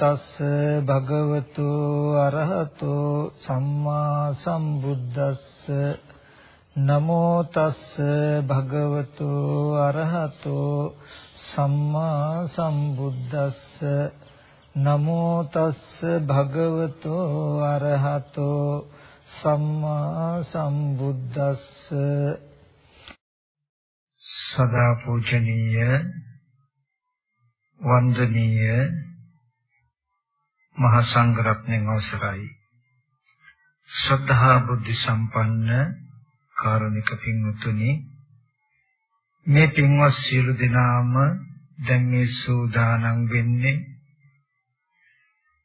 තස්ස භගවතු අරහතෝ සම්මා සම්බුද්දස්ස. නමෝ තස්ස භගවතු අරහතෝ සම්මා සම්බුද්දස්ස. නමෝ තස්ස භගවතු අරහතෝ සම්මා සම්බුද්දස්ස. සදා පූජනීය වන්දනීය මහා සංඝරත්නයන් අවසරයි ශ්‍රද්ධා බුද්ධ සම්පන්න කාරුණික පින්වතුනි මේ පින්වත් සියලු දෙනාම දැන් මේ සූදානම් වෙන්නේ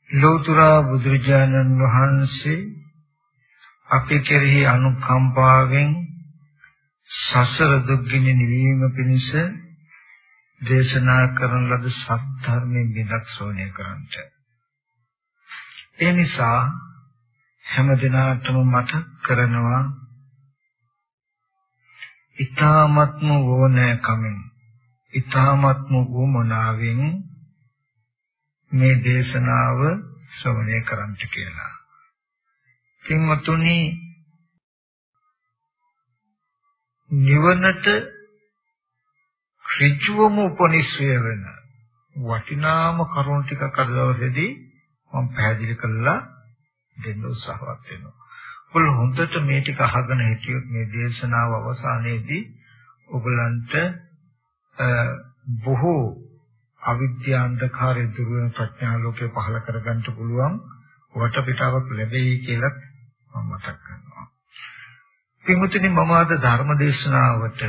ලෝතර බුදුරජාණන් වහන්සේ අපි කෙරෙහි අනුකම්පාවෙන් සසර දුක්ගිනි නිවීම පිණිස දේශනා කරන ලද සත්‍ය බිඳක් ශ්‍රවණය කරන්ට. ඒ නිසා හැම දිනාටම මතක් කරනවා ඊ타මත්ම ඕනෑකමින් ඊ타මත්ම වුමනාවෙන් මේ දේශනාව ශ්‍රවණය කරන්ට කියලා. පින්වතුනි නිවනට ඍජුවම උපනිශ්‍රය වෙන වටිනාම කරුණු ටිකක් අද දවසේදී මම පැහැදිලි කරලා දෙන්න උත්සාහවත් වෙනවා. ඔයගොල්ලෝ හොඳට මේ ටික අහගෙන හිටියොත් මේ දේශනාව අවසානයේදී ඔයගලන්ට බොහෝ අවිද්‍යා අන්ධකාරය දුර වෙන ප්‍රඥා ලෝකේ පහළ කරගන්න පුළුවන් වටපිටාවක් ලැබෙයි කියලා මම මතක් කරනවා. පින්වතුනි මම අද ධර්ම දේශනාවට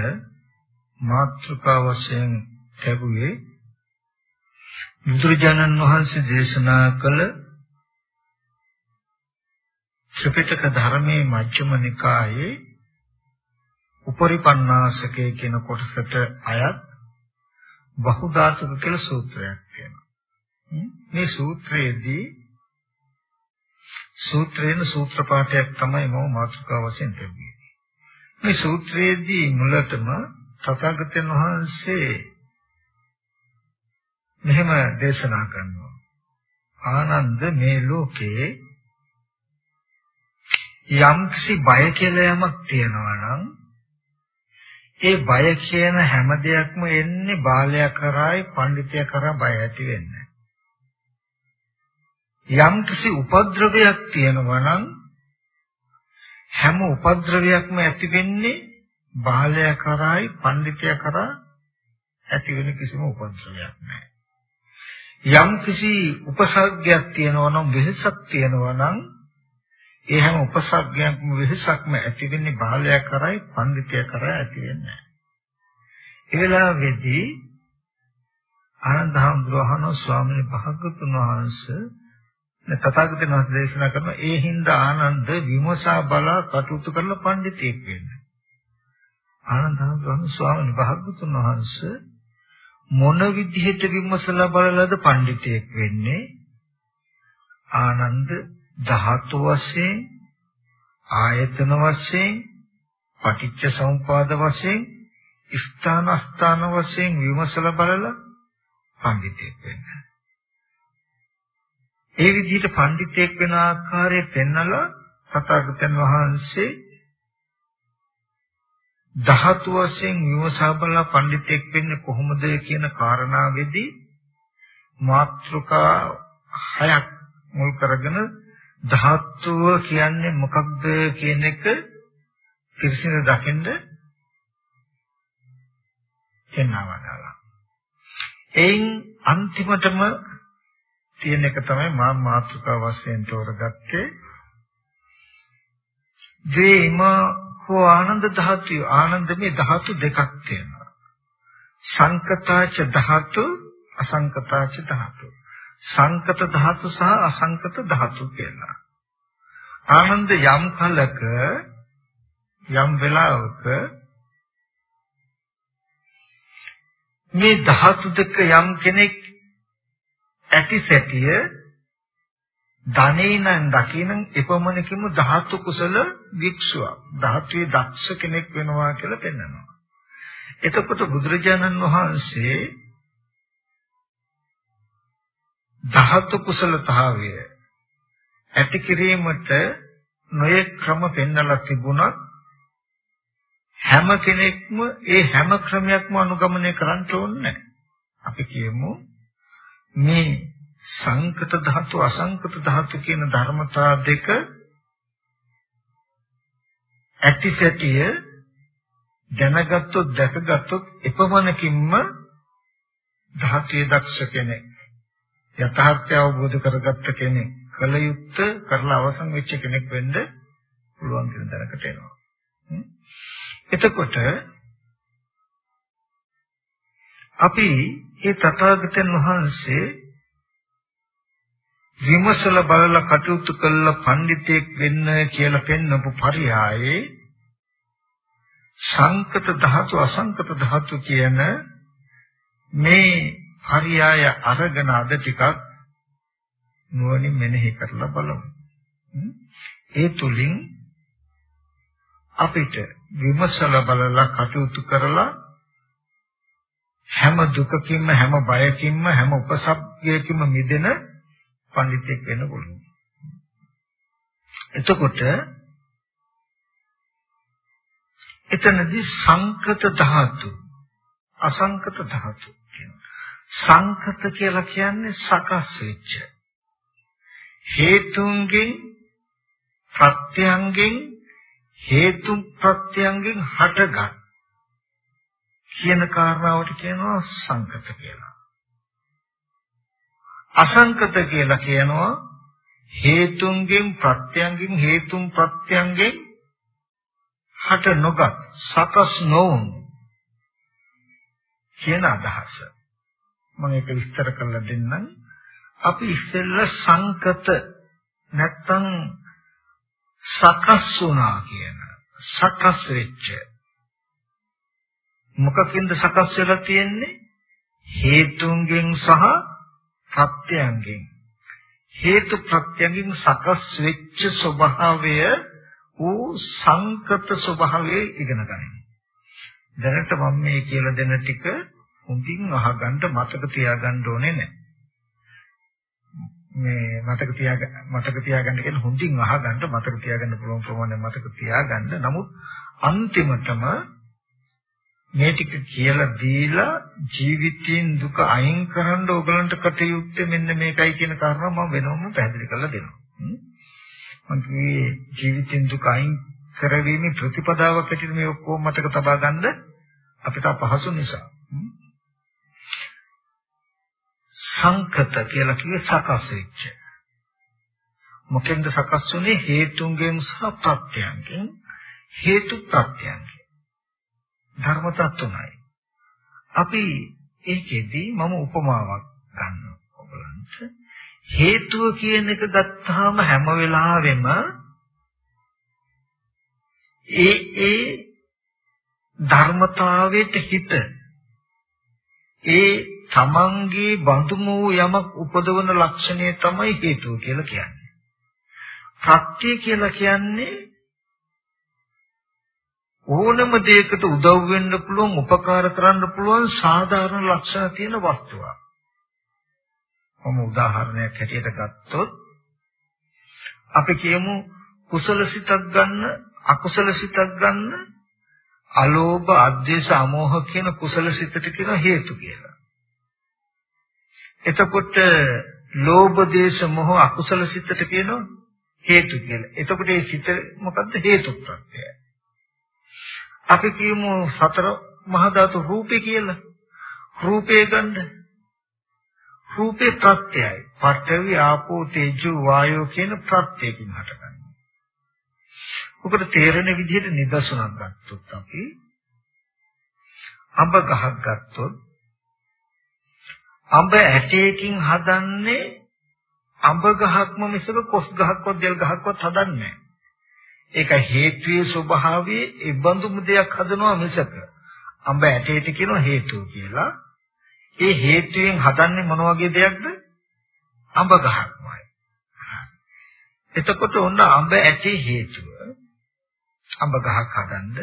මාතෘකා වශයෙන් ලැබුවේ බුදුරජාණන් වහන්සේ දේශනා කළ ත්‍රිපිටක ධර්මයේ මජ්ක්‍ධිම නිකායේ උපරිපන්නාසකේ කියන කොටසට අයත් බහුධාතුක කියලා සූත්‍රයක් තියෙනවා. මේ සූත්‍රයේදී සූත්‍රේන සූත්‍ර පාඨයක් තමයි මම මාතෘකාව වශයෙන් තිබුණේ. මේ සූත්‍රයේදී මුලටම තථාගතයන් වහන්සේ මෙහෙම දේශනා කරනවා. ආනන්ද මේ ලෝකේ යම්කිසි බය කියලා යමක් තියෙනවා නම් ඒ බය කියන හැම දෙයක්ම එන්නේ බාලයා කරායි පඬිතයා කරා බය ඇති වෙන්නේ. යම්කිසි උපද්‍රවයක් තියෙනවා නම් හැම උපද්‍රවයක්ම ඇති වෙන්නේ බාලයා කරායි පඬිතයා කරා ඇති වෙන කිසිම උපද්‍රවයක් නැහැ. යම් කිසි උපසර්ගයක් තියෙනවා නම් වෙහසක් තියෙනවා නම් ඒ හැම උපසර්ගයක්ම වෙහසක්ම ඇති වෙන්නේ බාලයා කරායි පඬිතයා කරා ඇති වෙන්නේ නැහැ. ඒ වෙලාවේදී ආනන්ද හඳුරහන ස්වාමීන් වහන්සේ තථාගතයන් වහන්සේ දේශනා කරන ඒ හින්දා ආනන්ද විමසා බලා කටයුතු කරන පඬිතෙක් වෙන්න. ආනන්ද හඳුරන ස්වාමීන් වහන්සේ මොන විදිහට විමසලා බලලාද පඬිතෙක් වෙන්නේ? ආනන්ද ධාතු වශයෙන් ආයතන වශයෙන් පටිච්ච සමුපාද වශයෙන් ස්ථාන ස්ථාන වශයෙන් විමසලා බලලා පඬිතෙක් වෙන්න. ඒ විදිහට පඬිතෙක් වෙන ආකාරය පෙන්නලා තථාගතයන් වහන්සේ ධාතු වශයෙන් විමසා බලලා පඬිතෙක් වෙන්නේ කොහොමද කියන කාරණාවේදී මාත්‍රිකා හයක් මුල් කරගෙන ධාතුව කියන්නේ මොකක්ද කියන එක පිරිසිදු දකින්න එන්නවදාලා. එයින් අන්තිමටම තියෙන එක තමයි මා මාතෘකා වශයෙන් තෝරගත්තේ. දේම හෝ ආනන්ද ධාතු ආනන්ද මේ ධාතු දෙකක් තියෙනවා. සංකතාච ධාතු අසංකතාච ධාතු. සංකත ධාතු සහ අසංකත ධාතු කියලා. ආනන්ද යම් කලක යම් වෙලාවක මේ ධාතු දෙක යම් කෙනෙක් ඇති සැටිය ධනේනං දකිනං එපමණකින්ම ධාතු කුසල වික්ෂුවක් ධාතුවේ දක්ෂ කෙනෙක් වෙනවා කියලා පෙන්වනවා. එතකොට බුදුරජාණන් වහන්සේ ධාතු කුසලතාවය ඇති කිරීමට නොයෙක් ක්‍රම පෙන්වලා තිබුණත් හැම කෙනෙක්ම ඒ හැම ක්‍රමයක්ම අනුගමනය කරන්න ඕනේ අපි කියමු මේ සංකත ධාතු අසංකත ධාතු කියන ධර්මතා දෙක ඇති සැටිය දැනගත්තොත් දැකගත්තොත් එපමණකින්ම ධාතිය දක්ෂ කෙනෙක් යථාර්ථය අවබෝධ කරගත්ත කෙනෙක් කල යුත්තේ කරලා අවසන් වෙච්ච කෙනෙක් වෙන්න පුළුවන් කියන දැනකට එනවා. එතකොට අපි මේ තථාගතයන් වහන්සේ විමසල බලලා කටයුතු කළ පඬිතෙක් වෙන්න කියලා පෙන්වපු පරියායේ සංකත ධාතු අසංකත ධාතු කියන මේ පරියාය අරගෙන අද ටිකක් නුවණින් මෙනෙහි කරලා බලමු. ඒ තුලින් අපිට විමසල බලලා කටයුතු කරලා හැම දුකකින්ම හැම බයකින්ම හැම උපසබ්දයකින්ම මිදෙන පඬිතෙක් වෙන්න පුළුවන්. එතකොට එතනදී සංකත ධාතු අසංකත ධාතු සංකත කියලා කියන්නේ සකස් වෙච්ච හේතුන්ගෙන් ප්‍රත්‍යයන්ගෙන් හේතු ප්‍රත්‍යයන්ගෙන් හටගත් කියන කාරණාවට කියනවා සංකත කියලා. අසංකත කියලා කියනවා හේතුන්ගෙන් ප්‍රත්‍යයන්ගෙන් හේතුන් ප්‍රත්‍යයන්ගෙන් හට නොගත් සකස් නොවුන් කියන අදහස. මම ඒක විස්තර කරලා දෙන්නම්. අපි ඉස්සෙල්ලා සංකත නැත්තම් සකස් වුණා කියන සකස් වෙච්ච මොකකින්ද සකස් වෙලා තියෙන්නේ හේතුන්ගෙන් සහ ප්‍රත්‍යයන්ගෙන් හේතු ප්‍රත්‍යයෙන් සකස් වෙච්ච ස්වභාවය ඌ සංකත ස්වභාවය ඉගෙන ගන්න. දැනට මම මේ කියලා දෙන ටික හොඳින් අහගන්න මතක තියාගන්න ඕනේ නැහැ. මේ මතක තියාගන්න මතක තියාගන්න කියන හොඳින් අහගන්න මතක තියාගන්න පුළුවන් ප්‍රමාණය මතක තියාගන්න. නමුත් අන්තිමටම මේ ටික කියලා දීලා ජීවිතයෙන් දුක අයින් කරන්න ඕගලන්ට කටයුත්තේ මෙන්න මේකයි කියන කාරණා මම වෙනවම පැහැදිලි කරලා දෙනවා. මම කියේ ජීවිතයෙන් දුක අයින් කරවීමේ ප්‍රතිපදාවක් ඇටියට මේ ඔක්කොම මතක තබා ගන්න අපිට අපහසු නිසා. සංකත කියලා කියේ සකස් වෙච්ච. මොකෙන්ද සකස් වුනේ හේතුන්ගෙන් සහ ප්‍රත්‍යයන්ගෙන් හේතු ප්‍රත්‍යයන්ගෙන්. ධර්මතා තුනයි. අපි ඒකෙදි මම උපමාවක් ගන්නවා ඔයගලන්ට. හේතුව කියන එක ගත්තාම හැම වෙලාවෙම ඒ ඒ ධර්මතාවයට හිත ඒ තමන්ගේ බඳුම වූ යමක් උපදවන ලක්ෂණය තමයි හේතුව කියලා කියන්නේ. ප්‍රත්‍ය කියලා කියන්නේ ඕනම දෙයකට උදව් වෙන්න පුළුවන් උපකාර කරන්න පුළුවන් සාධාරණ ලක්ෂණ තියෙන වස්තුවක්. මම උදාහරණයක් හැටියට ගත්තොත් අපි කියමු කුසල සිතක් ගන්න අකුසල සිතක් ගන්න අලෝභ අධ්‍යේශ අමෝහ කියන කුසල සිතට කියන හේතු කියලා. එතකොට ලෝභ දේශ මොහ අකුසල සිතට කියන හේතු කියලා. එතකොට මේ සිත මොකද්ද හේතු ප්‍රත්‍යයයි. අපි කියමු සතර මහා ධාතු රූපේ කියලා. රූපේ ගන්න. රූපේ ප්‍රත්‍යයයි. පඨවි ආපෝ තේජෝ වායෝ කියන ප්‍රත්‍යයෙන් හටගන්නේ. ඔකට තේරෙන විදිහට නිදර්ශනක් ගත්තොත් අපි අඹ ගහක් ගත්තොත් අඹ ඇටයකින් හදන්නේ අඹ ගහක්ම මිසක කොස් ගහක්වත් දෙල් ගහක්වත් හදන්නේ නැහැ. ඒක හේතුයේ ස්වභාවයේ ඉබඳුම දෙයක් හදනවා මිසක අඹ ඇටයට කියන හේතුව කියලා. ඒ හේතුයෙන් හදන්නේ මොන වගේ දෙයක්ද? අඹ ගහක්මයි. එතකොට ඔන්න අඹ ඇටේ හේතුව අඹ ගහක් හදන්න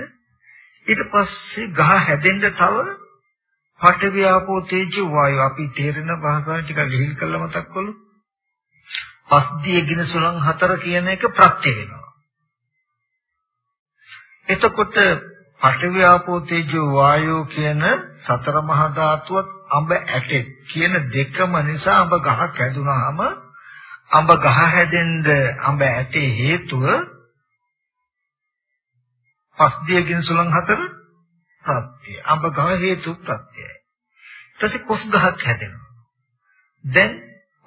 ඊට පස්සේ ගහ හැදෙන්න තව පඨවි ආපෝ තේජෝ වායෝ අපි තේරෙන භාෂාවෙන් ටිකක් ලිහිල් කරලා මතක් කළොත් පස්දිය ගින සුලං හතර කියන එක ප්‍රත්‍ය වෙනවා. එතකොට පඨවි ආපෝ තේජෝ වායෝ කියන සතර මහා ධාතුවත් අඹ ඇටේ කියන දෙකම නිසා අඹ ගහක් හැදුනහම අඹ ගහ හැදෙන්න අඹ ඇටේ හේතුව පස්දිය ගින සුලං හතර ප්‍රත්‍ය. අඹ ගහ හේතු ප්‍රත්‍යයයි. ඊට පස්සේ කොස් ගහක් හැදෙනවා. දැන්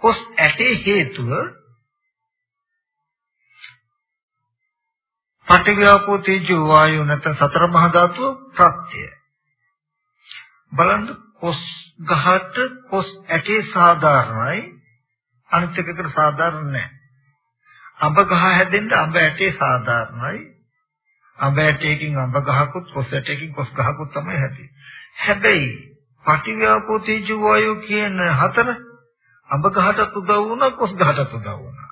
කොස් ඇටේ හේතුව පටිඝාපෝ තේජෝ වායෝ නැත්නම් සතර මහා ධාතුව ප්‍රත්‍යය. බලන්න කොස් ගහට කොස් ඇටේ සාධාරණයි අනිත් එකකට සාධාරණ නැහැ. අඹ ගහ හැදෙන්න අඹ ඇටේ සාධාරණයි. අඹ ඇටයකින් අඹ ගහකුත් කොස් ඇටයකින් කොස් ගහකුත් තමයි හැදෙන්නේ. හැබැයි පටිඝාපෝ තේජෝ වායෝ කියන හතර අඹ ගහටත් උදව් වුණා කොස් ගහටත් උදව් වුණා.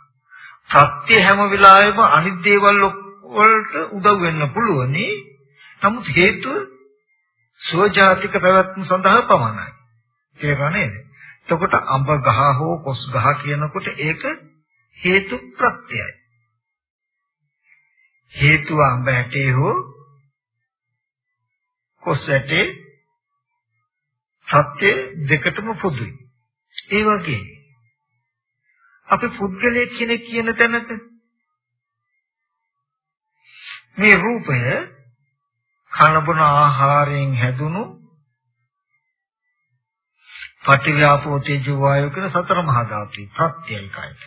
සත්‍ය හැම වෙලාවෙම අනිත් දේවල් වලට උදව් වෙන්න පුළුවනි. නමුත් හේතුව සුවජාතික පැවැත්ම සඳහා පමණයි. තේරුණා නේද? එතකොට අඹ ගහ හෝ කොස් ගහ කියනකොට ඒක හේතු ප්‍රත්‍යයයි. හේතුව අඹ ඇටේ හෝ කොස් ඇටේ සත්‍ය දෙකටම පොදුයි. ඒ වගේ අපි පුද්ගලයෙක් කෙනෙක් කියන තැනක මේ රූපය කනබුන ආහාරයෙන් හැදුණු පටිඝාපෝ තේජෝ වායෝ කියන සතර මහා ධාතුයි ප්‍රත්‍යයයි කයට.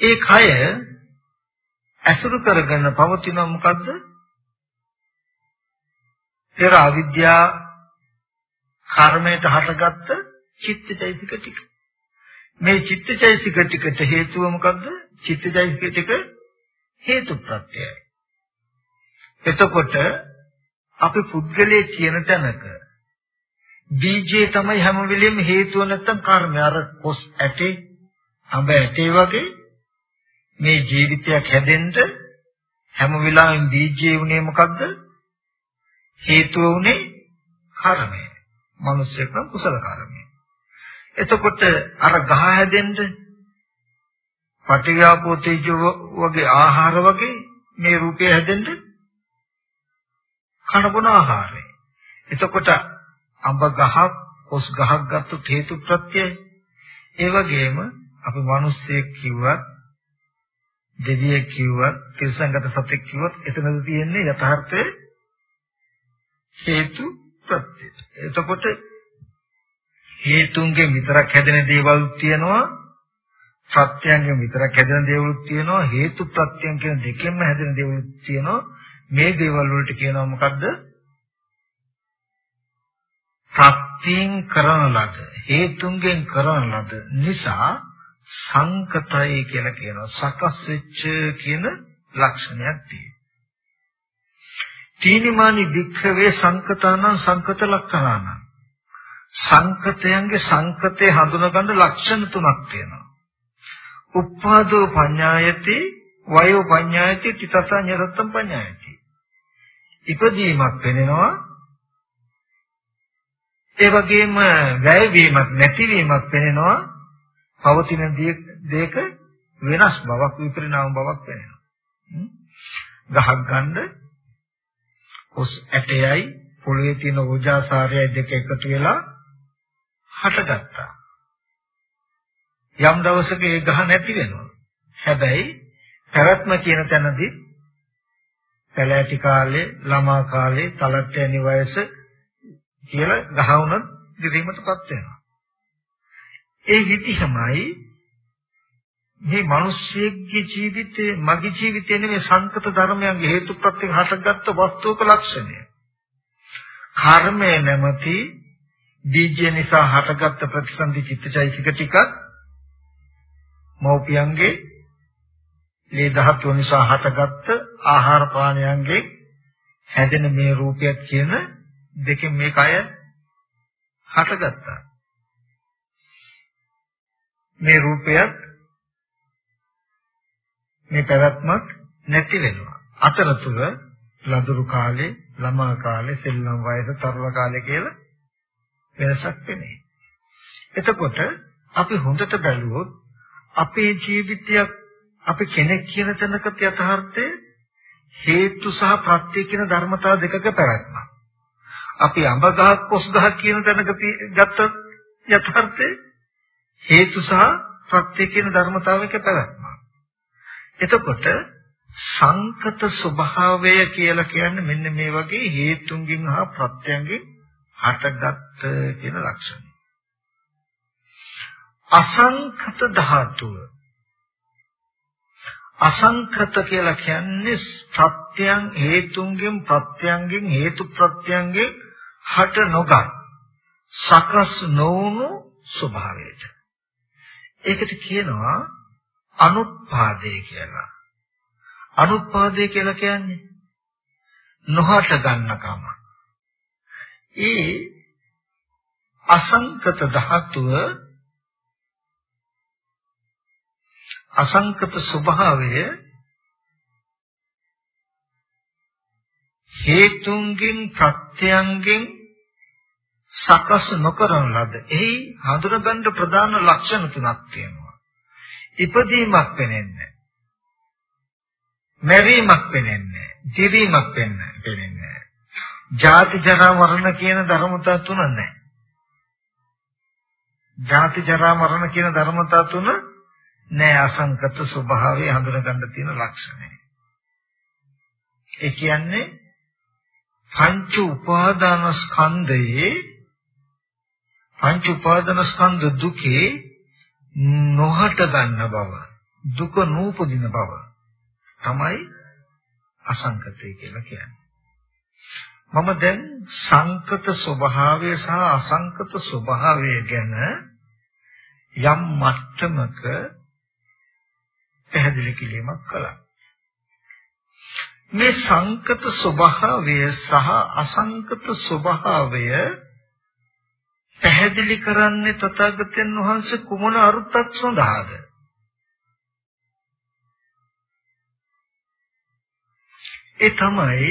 ඒ කය ඇසුරු කරගෙන පවතින මොකද්ද? පෙර අවිද්‍යා කර්මයට හටගත්ත චිත්තචෛසික ටික. මේ චිත්තචෛසික ටිකට හේතුව මොකද්ද? චිත්තචෛසික ටික හේතු ප්‍රත්‍යයයි. එතකොට අපි පුද්ගලයේ කියන තැනක බීජේ තමයි හැම වෙලෙම හේතුව නැත්තම් කර්මය. අර කොස් ඇටේ, අඹ ඇටේ වගේ මේ ජීවිතයක් හැදෙන්න හැම වෙලාවෙම බීජේ උනේ මොකද්ද? හේතුව උනේ කර්මය. මිනිස්සෙක් නම් කුසල කර්මය. එතකොට අර ගහ හැදෙන්න පටිඝාපෝ තේජෝ වගේ ආහාර වගේ මේ රූපය හැදෙන්න කනබුන ආහාරය. එතකොට අඹ ගහක්, කොස් ගහක් ගත්තොත් හේතු ප්‍රත්‍යයයි. ඒ වගේම අපි මිනිස්සෙක් කිව්වත් දෙවියෙක් කිව්වත් තිරසංගත සතෙක් කිව්වත් එතනද තියෙන්නේ යථාර්ථයේ හේතු ප්‍රත්‍යය. එතකොට හේතුන්ගෙන් විතරක් හැදෙන දේවල් තියෙනවා ප්‍රත්‍යයන්ගෙන් විතරක් හැදෙන දේවලුත් තියෙනවා හේතු ප්‍රත්‍යයන් කියන දෙකෙන්ම හැදෙන දේවලුත් තියෙනවා. මේ දේවල් වලට කියනවා මොකද්ද? ප්‍රත්‍යයෙන් කරන ලද හේතුන්ගෙන් කරන ලද නිසා සංකතය කියලා කියනවා. සකස් වෙච්ච කියන ලක්ෂණයක් තියෙනවා. තීනිමානි වික්ඛවේ සංකතානං සංකත ලක්ඛනානං සංකතයන්ගේ සංකතේ හඳුනගන්න ලක්ෂණ තුනක් තියෙනවා. උප්පාදෝ පඤ්ඤායති වයෝ පඤ්ඤායති තිතස නිරත්තම් පඤ්ඤායති. ඉපදීමක් වෙනවා ඒ වගේම වැයවීමක් නැතිවීමක් වෙනවා පවතින දේක වෙනස් බවක් විපරිණාම බවක් වෙනවා. ගහක් ගන්න ඔස් ඇටයයි පොළවේ තියෙන ඕජාසාරයයි දෙක එකතු වෙලා හටගත්තා. යම් දවසක ඒ ගහ නැති වෙනවා. හැබැයි පැවැත්ම කියන තැනදී පැලෑටි කාලේ, ළමා කාලේ, තලත් යනි වයස කියලා ගහ වුණත් දිරීමටපත් වෙනවා. ඒ විදිහමයි මේ මිනිස්සෙගේ ජීවිතේ මගේ ජීවිතේ නෙමෙයි සංකත ධර්මයන්ගේ හේතුප්‍රත්‍යයෙන් හටගත්ත වස්තුක ලක්ෂණය. කර්මය නැමැති බීජය නිසා හටගත්ත ප්‍රතිසන්දි චිත්තචෛසික ටිකක් මෞපියන්ගේ මේ ධාතු නිසා හටගත්ත ආහාර පානයන්ගේ හැදෙන මේ රූපයක් කියන දෙකෙන් මේ කය හටගත්තා. මේ රූපයත් මේ පැවැත්මක් නැති වෙනවා. අතරතුර ලදරු කාලේ, ළමා කාලේ, සෙල්ලම් වයස, තරුණ කාලේ කියලා වෙනසක් වෙන්නේ. එතකොට අපි හොඳට බැලුවොත් අපේ ජීවිතයක් අපි කෙනෙක් කියන තැනක යථාර්ථය හේතු සහ ප්‍රත්‍ය කියන ධර්මතාව දෙකක පැවැත්ම. අපි අඹ ගහක් කොස් ගහක් කියන තැනක ගත්ත යථාර්ථය හේතු සහ ප්‍රත්‍ය කියන ධර්මතාවයක පැවැත්ම. එතකොට සංකත ස්වභාවය කියලා කියන්නේ මෙන්න මේ වගේ හේතුන්ගෙන් හා ප්‍රත්‍යයෙන් හටගත් කියන ලක්ෂණ. අසංකත ධාතුව. අසංකත කියලා කියන්නේ ප්‍රත්‍යයන් හේතුන්ගෙන් ප්‍රත්‍යයන්ගෙන් හේතු ප්‍රත්‍යයන්ගෙන් හට නොගත් සකස් නොවුණු ස්වභාවයට. ඒකට කියනවා අනුත්පාදේ කියලා. අනුත්පාදේ කියලා කියන්නේ නොහට ගන්නකම ඒ අසංකත ධාතුව අසංකත ස්වභාවය හේතුන්ගෙන් ප්‍රත්‍යයන්ගෙන් සකස් නොකරන ලද. එහි හඳුනගන්න ප්‍රධාන ලක්ෂණ තුනක් තියෙනවා. ඉපදීමක් වෙන්නේ මැරීමක් වෙන්නේ දිරීමක් වෙන්නේ ජාති ජරා මරණ කියන ධර්මතා තුන නැහැ. ජාති ජරා මරණ කියන ධර්මතා තුන නෑ අසංකත ස්වභාවය හඳුනගන්න තියෙන ලක්ෂණය. ඒ කියන්නේ පංච උපාදාන ස්කන්ධයේ පංච උපාදාන ස්කන්ධ දුකේ නොහට ගන්න බව දුක නූපදින බව තමයි අසංකතය කියලා කියන්නේ. මම දැන් සංකත ස්වභාවය සහ අසංකත ස්වභාවය ගැන යම් මට්ටමක පැහැදිලි කිරීමක් කළා. මේ සංකත ස්වභාවය සහ අසංකත ස්වභාවය පැහැදිලි කරන්නේ තථාගතයන් වහන්සේ කුමන අරුතක් සඳහාද? ඒ තමයි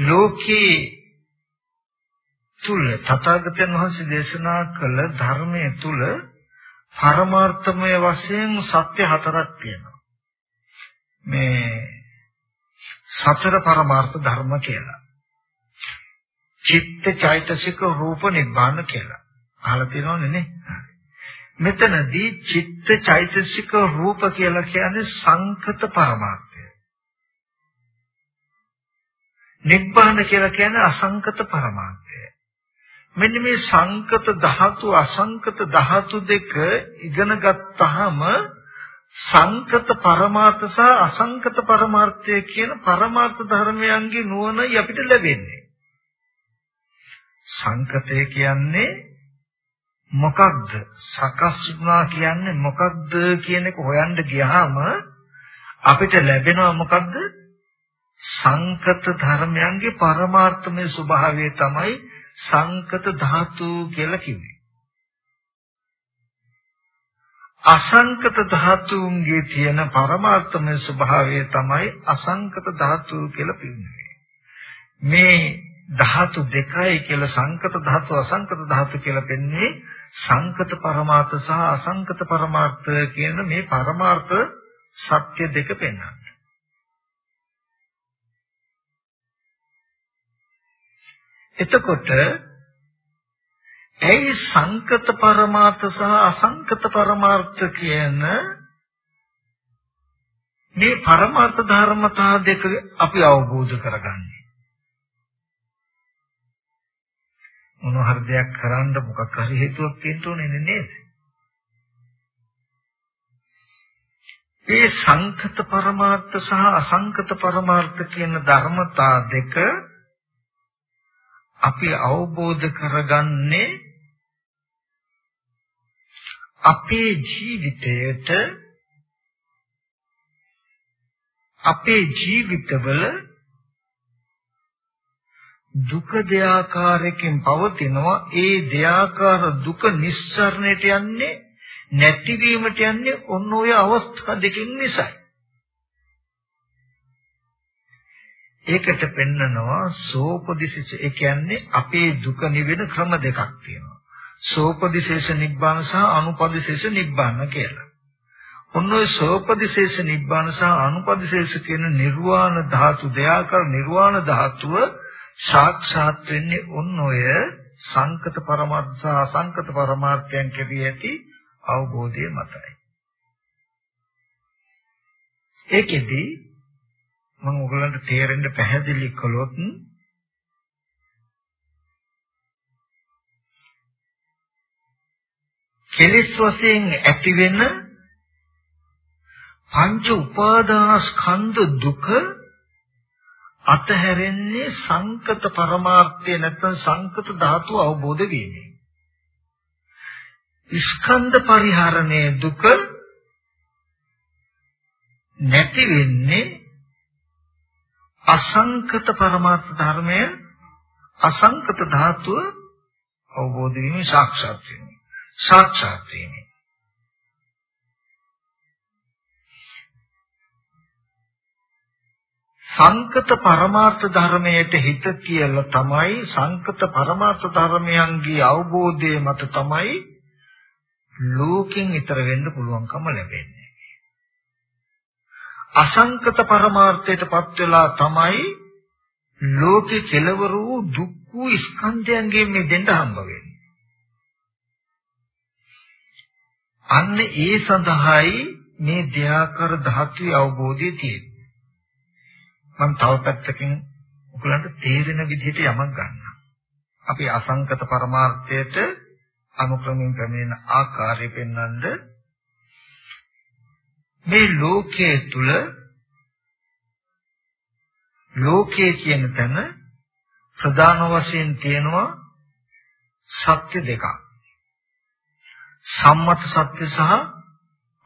ලෝකේ තුල තථාගතයන් වහන්සේ දේශනා කළ ධර්මයේ තුල පරමාර්ථමය වශයෙන් සත්‍ය හතරක් තියෙනවා. මේ සතර පරමාර්ථ ධර්ම කියලා. චිත්ත චෛතසික රූප නිබ්බාන කියලා. අහලා තියෙනවනේ නේ? මෙතනදී චිත්ත චෛතසික රූප කියලා කියන්නේ සංකත පරමාර්ථය. නිබ්බාන කියලා කියන්නේ අසංකත පරමාර්ථය. මෙන්න මේ සංකත ධාතු අසංකත ධාතු දෙක ඉගෙන ගත්තාම සංකත පරමාර්ථ සහ අසංකත පරමාර්ථය කියන පරමාර්ථ ධර්මයන්ගේ නුවණයි අපිට ලැබෙන්නේ. සංකතය කියන්නේ මොකක්ද? සකස් වුණා කියන්නේ මොකක්ද කියන එක හොයන්න ගියාම අපිට ලැබෙනවා මොකක්ද? සංකත ධර්මයන්ගේ පරමාර්ථමය ස්වභාවය තමයි සංකත ධාතු කියලා කිව්වේ. අසංකත ධාතුන්ගේ තියෙන පරමාර්ථමය ස්වභාවය තමයි අසංකත ධාතු කියලා පිළිගන්නේ. මේ ධාතු දෙකයි කියලා සංකත ධාතු අසංකත ධාතු කියලා පෙන්නේ සංකත පරමාර්ථ සහ අසංකත පරමාර්ථ කියන මේ පරමාර්ථ සත්‍ය දෙක පෙන්වන්නේ. එතකොට ඇයි සංකත පරමාර්ථ සහ අසංකත පරමාර්ථ කියන මේ පරමාර්ථ ධර්මතා දෙක අපි අවබෝධ කරගන්නේ මොන හරි දෙයක් කරන්න මොකක් හරි හේතුවක් තියෙන්න ඕනේ නේද? මේ සංකත පරමාර්ථ සහ අසංකත පරමාර්ථ කියන ධර්මතා දෙක අපි අවබෝධ කරගන්නේ අපේ ජීවිතයට අපේ ජීවිතවල දුක දෙආකාරයකින් පවතිනවා. ඒ දෙආකාර දුක නිස්සරණයට යන්නේ නැතිවීමට යන්නේ ඔන්න ඔය අවස්ථා දෙකෙන් නිසායි. ඒකට පෙන්නනවා සෝපදිශේෂ ඒ කියන්නේ අපේ දුක නිවෙන ක්‍රම දෙකක් තියෙනවා. සෝපදිශේෂ නිබ්බාන සහ අනුපදිශේෂ නිබ්බාන කියලා. ඔන්න ඔය සෝපදිශේෂ නිබ්බාන සහ අනුපදිශේෂ කියන නිර්වාණ ධාතු දෙයාකර නිර්වාණ ධාතුව සාක්ෂාත් වෙන්නේ ඔන්න ඔය සංකත පරමාර්ථ සහ අසංකත පරමාර්ථයන් කෙරෙහි ඇති අවබෝධය මතයි. ඒකෙදි මම ඔයගලන්ට තේරෙන්න පැහැදිලි කළොත් කෙලෙස් වශයෙන් ඇති වෙන පංච උපාදානස්කන්ධ දුක අතහැරෙන්නේ සංකත පරමාර්ථය නැත්නම් සංකත ධාතුව අවබෝධ වීමෙන්. ස්කන්ධ පරිහරණයේ දුක නැති වෙන්නේ අසංකත පරමාර්ථ ධර්මය අසංකත ධාතුව අවබෝධ වීමෙන් සාක්ෂාත් වීමෙන් සාක්ෂාත් වීමෙන් සංකත පරමාර්ථ ධර්මයට හිත කියලා තමයි සංකත පරමාර්ථ ධර්මයන්ගේ අවබෝධය මත තමයි ලෝකෙන් ඈතර වෙන්න පුළුවන්කම ලැබෙන්නේ. අසංකත පරමාර්ථයටපත් වෙලා තමයි ලෝකේ කෙලවර වූ දුක් වූ ස්කන්ධයන්ගෙන් මිදෙන්න හම්බ වෙන්නේ. අන්න ඒ සඳහායි මේ ධ්‍යාකර ධාතුවේ අවබෝධය තියෙන්නේ. මම තව පැත්තකින් ඔයගලන්ට තේරෙන විදිහට යමක් ගන්නවා. අපි අසංකත පරමාර්ථයට අනුක්‍රමයෙන් ක්‍රමෙන ආකාරය පෙන්වන්න මේ ලෝකයේ තුල ලෝකයේ කියන තැන ප්‍රධාන වශයෙන් තියෙනවා සත්‍ය දෙකක්. සම්මත සත්‍ය සහ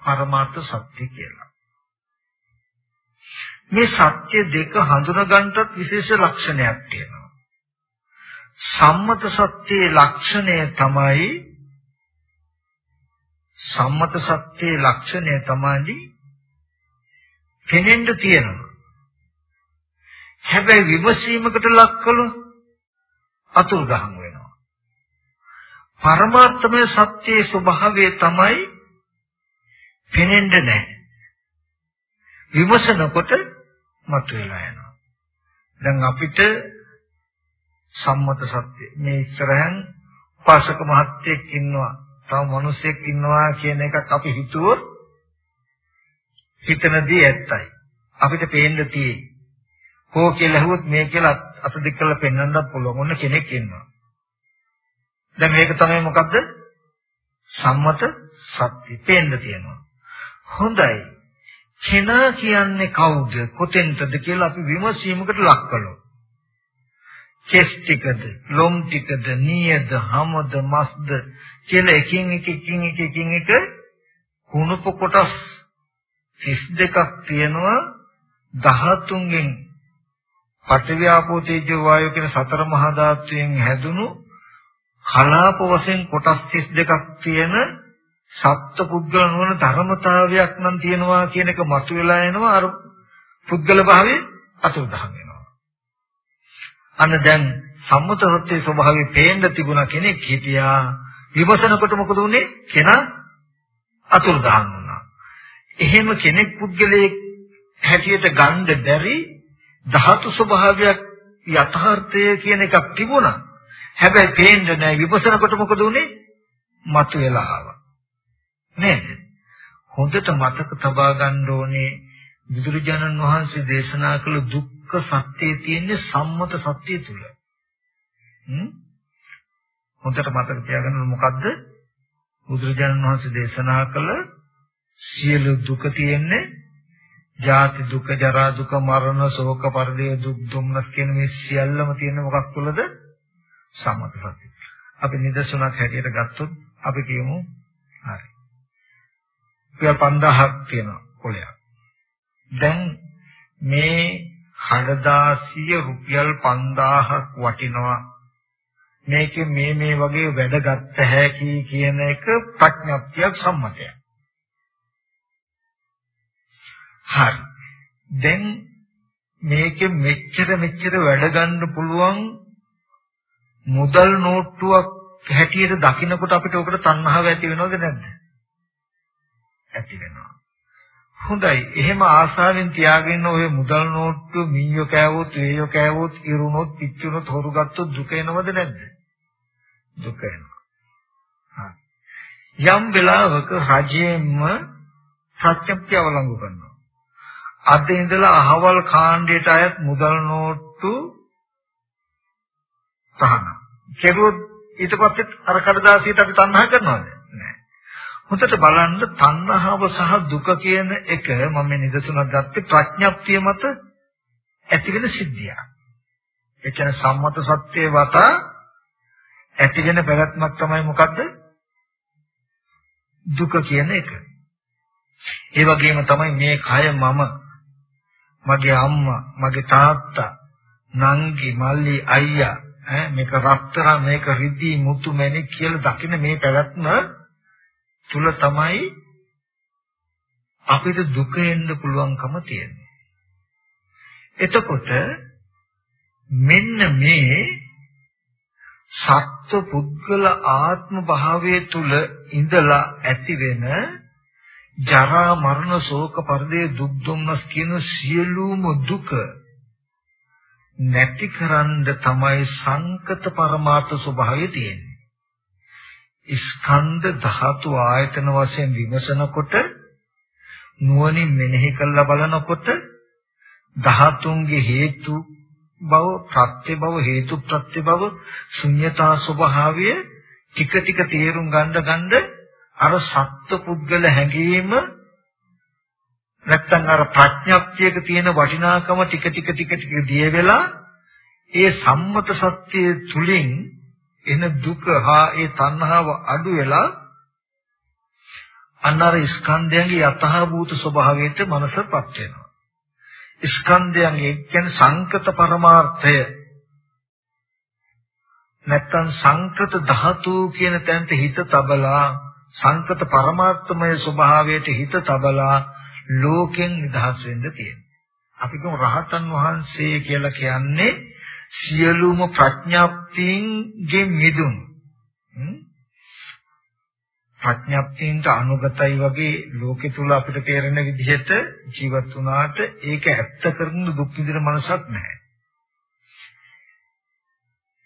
පරමාර්ථ සත්‍ය කියලා. මේ සත්‍ය දෙක හඳුනගන්නටත් විශේෂ ලක්ෂණයක් තියෙනවා. සම්මත සත්‍යයේ ලක්ෂණය තමයි සම්මත සත්‍යයේ ලක්ෂණය තමයි පෙනෙන්න තියෙනවා. හැබැයි විමසීමකට ලක් කළොත් අතුරු ගහන් වෙනවා. පරමාර්ථමය සත්‍යයේ ස්වභාවය තමයි පෙනෙන්න නැහැ. විමසනකොට මතුවලා යනවා. දැන් අපිට සම්මත සත්‍ය මේ ඉස්සරහන් පාසක මහත්තයෙක් ඉන්නවා තව මිනිසෙක් ඉන්නවා කියන එකක් අපි හිතුවොත් හිතනදී ඇත්තයි. අපිට පේන්න තියෙයි කෝ කියලා ඇහුවොත් මේ කියලා අත දික් කරලා පෙන්වන්නත් පුළුවන්. ඔන්න කෙනෙක් ඉන්නවා. දැන් මේක තමයි මොකද්ද? සම්මත සත්‍ය. පේන්න තියෙනවා. හොඳයි. කෙනා කියන්නේ කවුද? කොතෙන්ටද කියලා අපි විමසීමකට ලක් කළොත්. කෙස් ටිකද ලොම් ටිකද නියද හමද මස්ද කියලා එකින් එක එකින් එක එකින් එක කුණප කොටස් 32ක් තියෙනවා. 13න් පඨවි ආපෝ තේජෝ වායෝ කියන සතර මහා ධාතුයෙන් හැදුණු කලාප වශයෙන් කොටස් 32ක් තියෙන සත්ත්ව පුද්ගල නොවන ධර්මතාවයක් නම් තියෙනවා කියන එක මතුවලා එනවා. අර පුද්ගල භාවයේ අතුරුදහන් වෙනවා. අන්න දැන් සම්මත සත්‍යයේ ස්වභාවය පේන්න තිබුණ කෙනෙක් හිටියා. විමසනකොට මොකද උනේ? කෙනා අතුරුදහන් වුණා. එහෙම කෙනෙක් පුද්ගලයෙක් හැටියට ගන්න බැරි ධාතු ස්වභාවයක් යථාර්ථය කියන එකක් තිබුණා. හැබැයි පේන්නේ නැහැ විපස්සනකොට මොකද උනේ? මතුවලා ආවා. නේද? හොඳට මතක තබා ගන්න ඕනේ බුදුරජාණන් වහන්සේ දේශනා කළ දුක්ඛ සත්‍යය තියෙන්නේ සම්මත සත්‍යය තුල. හ්ම්? හොඳට මතක තියාගන්න මොකද්ද? බුදුරජාණන් වහන්සේ දේශනා කළ සියලු දුක තියෙන්නේ ජාති දුක, ජරා දුක, මරණ, ශෝක, පරිදේ දුක්, දුම්නස් කියන මේ සියල්ලම තියෙන මොකක් තුළද? සම්මත සත්‍ය. අපි නිදර්ශනක් හැටියට ගත්තොත් අපි කියමු හරි. රුපියල් 5000ක් තියෙනවා කොලයක්. දැන් මේ කඩදාසිය රුපියල් 5000ක් වටිනවා. මේකේ මේ මේ වගේ වැඩ ගත්ත හැකි කියන එක ප්‍රඥප්තියක් සම්මතයක්. හරි. දැන් මේකෙ මෙච්චර මෙච්චර වැඩ ගන්න පුළුවන් මුදල් නෝට්ටුවක් හැටියට දකින්නකොට අපිට ඔකට තණ්හාව ඇති වෙනවද නැද්ද? ඇති වෙනවා. හොඳයි. එහෙම ආසාවෙන් තියාගෙන ඔය මුදල් නෝට්ටුව මීයෝ කෑවොත්, වේයෝ කෑවොත්, ඉරුණොත්, පිච්චුණොත්, හොරු ගත්තොත් දුක එනවද නැද්ද? දුක එනවා. යම් වෙලාවක රජයෙන්ම ප්‍රත්‍යක්ෂය අවලංගු කරනවා. අද ඉඳලා අහවල් කාණ්ඩයට අයත් මුදල් නෝට්ටු තහනම්. කෙරුවොත් ඊට පස්සේ අර කඩදාසියට අපි තණ්හා කරනවද? නෑ. හොඳට බලන්න තණ්හාව සහ දුක කියන එක මම මේ නිදසුනක් ගත්තේ ප්‍රඥප්තිය මත ඇතිවෙන සිද්ධියක්. ඒ කියන්නේ සම්මත සත්‍යය වතා ඇතිවෙන පැවැත්මක් තමයි මොකද්ද? දුක කියන එක. ඒ වගේම තමයි මේ කය මම මගේ අම්මා මගේ තාත්තා නංගි මල්ලි අයියා ඈ මේක රත්තරන් මේක රිදී මුතු මැණික් කියලා දකින මේ පැවැත්ම තුල තමයි අපිට දුක එන්න පුළුවන්කම තියෙන්නේ. එතකොට මෙන්න මේ සත්ව පුද්ගල ආත්ම භාවයේ තුල ඉඳලා ඇති වෙන ජරා මරණ ශෝක පරිදේ දුක් දුම්නස් කියන සියලුම දුක නැතිකරන්න තමයි සංකත පරමාර්ථ ස්වභාවය තියෙන්නේ. ස්කන්ධ ධාතු ආයතන වශයෙන් විමසනකොට නුවණින් මෙනෙහි කරලා බලනකොට ධාතුන්ගේ හේතු බව ප්‍රත්‍ය බව හේතු ප්‍රත්‍ය බව ශුන්‍යතා ස්වභාවය ටික ටික තේරුම් ගන්න ගන්න අර සත්ත්ව පුද්ගල හැඟීම නැත්තම් අර ප්‍රඥප්තියක තියෙන වටිනාකම ටික ටික ටික ටික දිය වෙලා ඒ සම්මත සත්‍යය තුලින් එන දුක හා ඒ තණ්හාව අඩු වෙලා අන්නර ස්කන්ධයන්ගේ යථාභූත ස්වභාවයට මනසපත් වෙනවා. ස්කන්ධයන්ගේ කියන්නේ සංකත පරමාර්ථය නැත්තම් සංකත ධාතු කියන තැනට හිත තබලා සංකත පරමාර්ථමය ස්වභාවයට හිත තබලා ලෝකෙන් නිදහස් වෙන්න තියෙනවා. අපි කියමු රහතන් වහන්සේ කියලා කියන්නේ සියලුම ප්‍රඥාප්තියන්ගෙන් මිදුණු. ප්‍රඥාප්තියන්ට අනුගතයි වගේ ලෝකෙ තුල අපිට තේරෙන විදිහට ජීවත් වුණාට ඒක ඇත්ත කරන දුක් විඳින මනසක් නැහැ.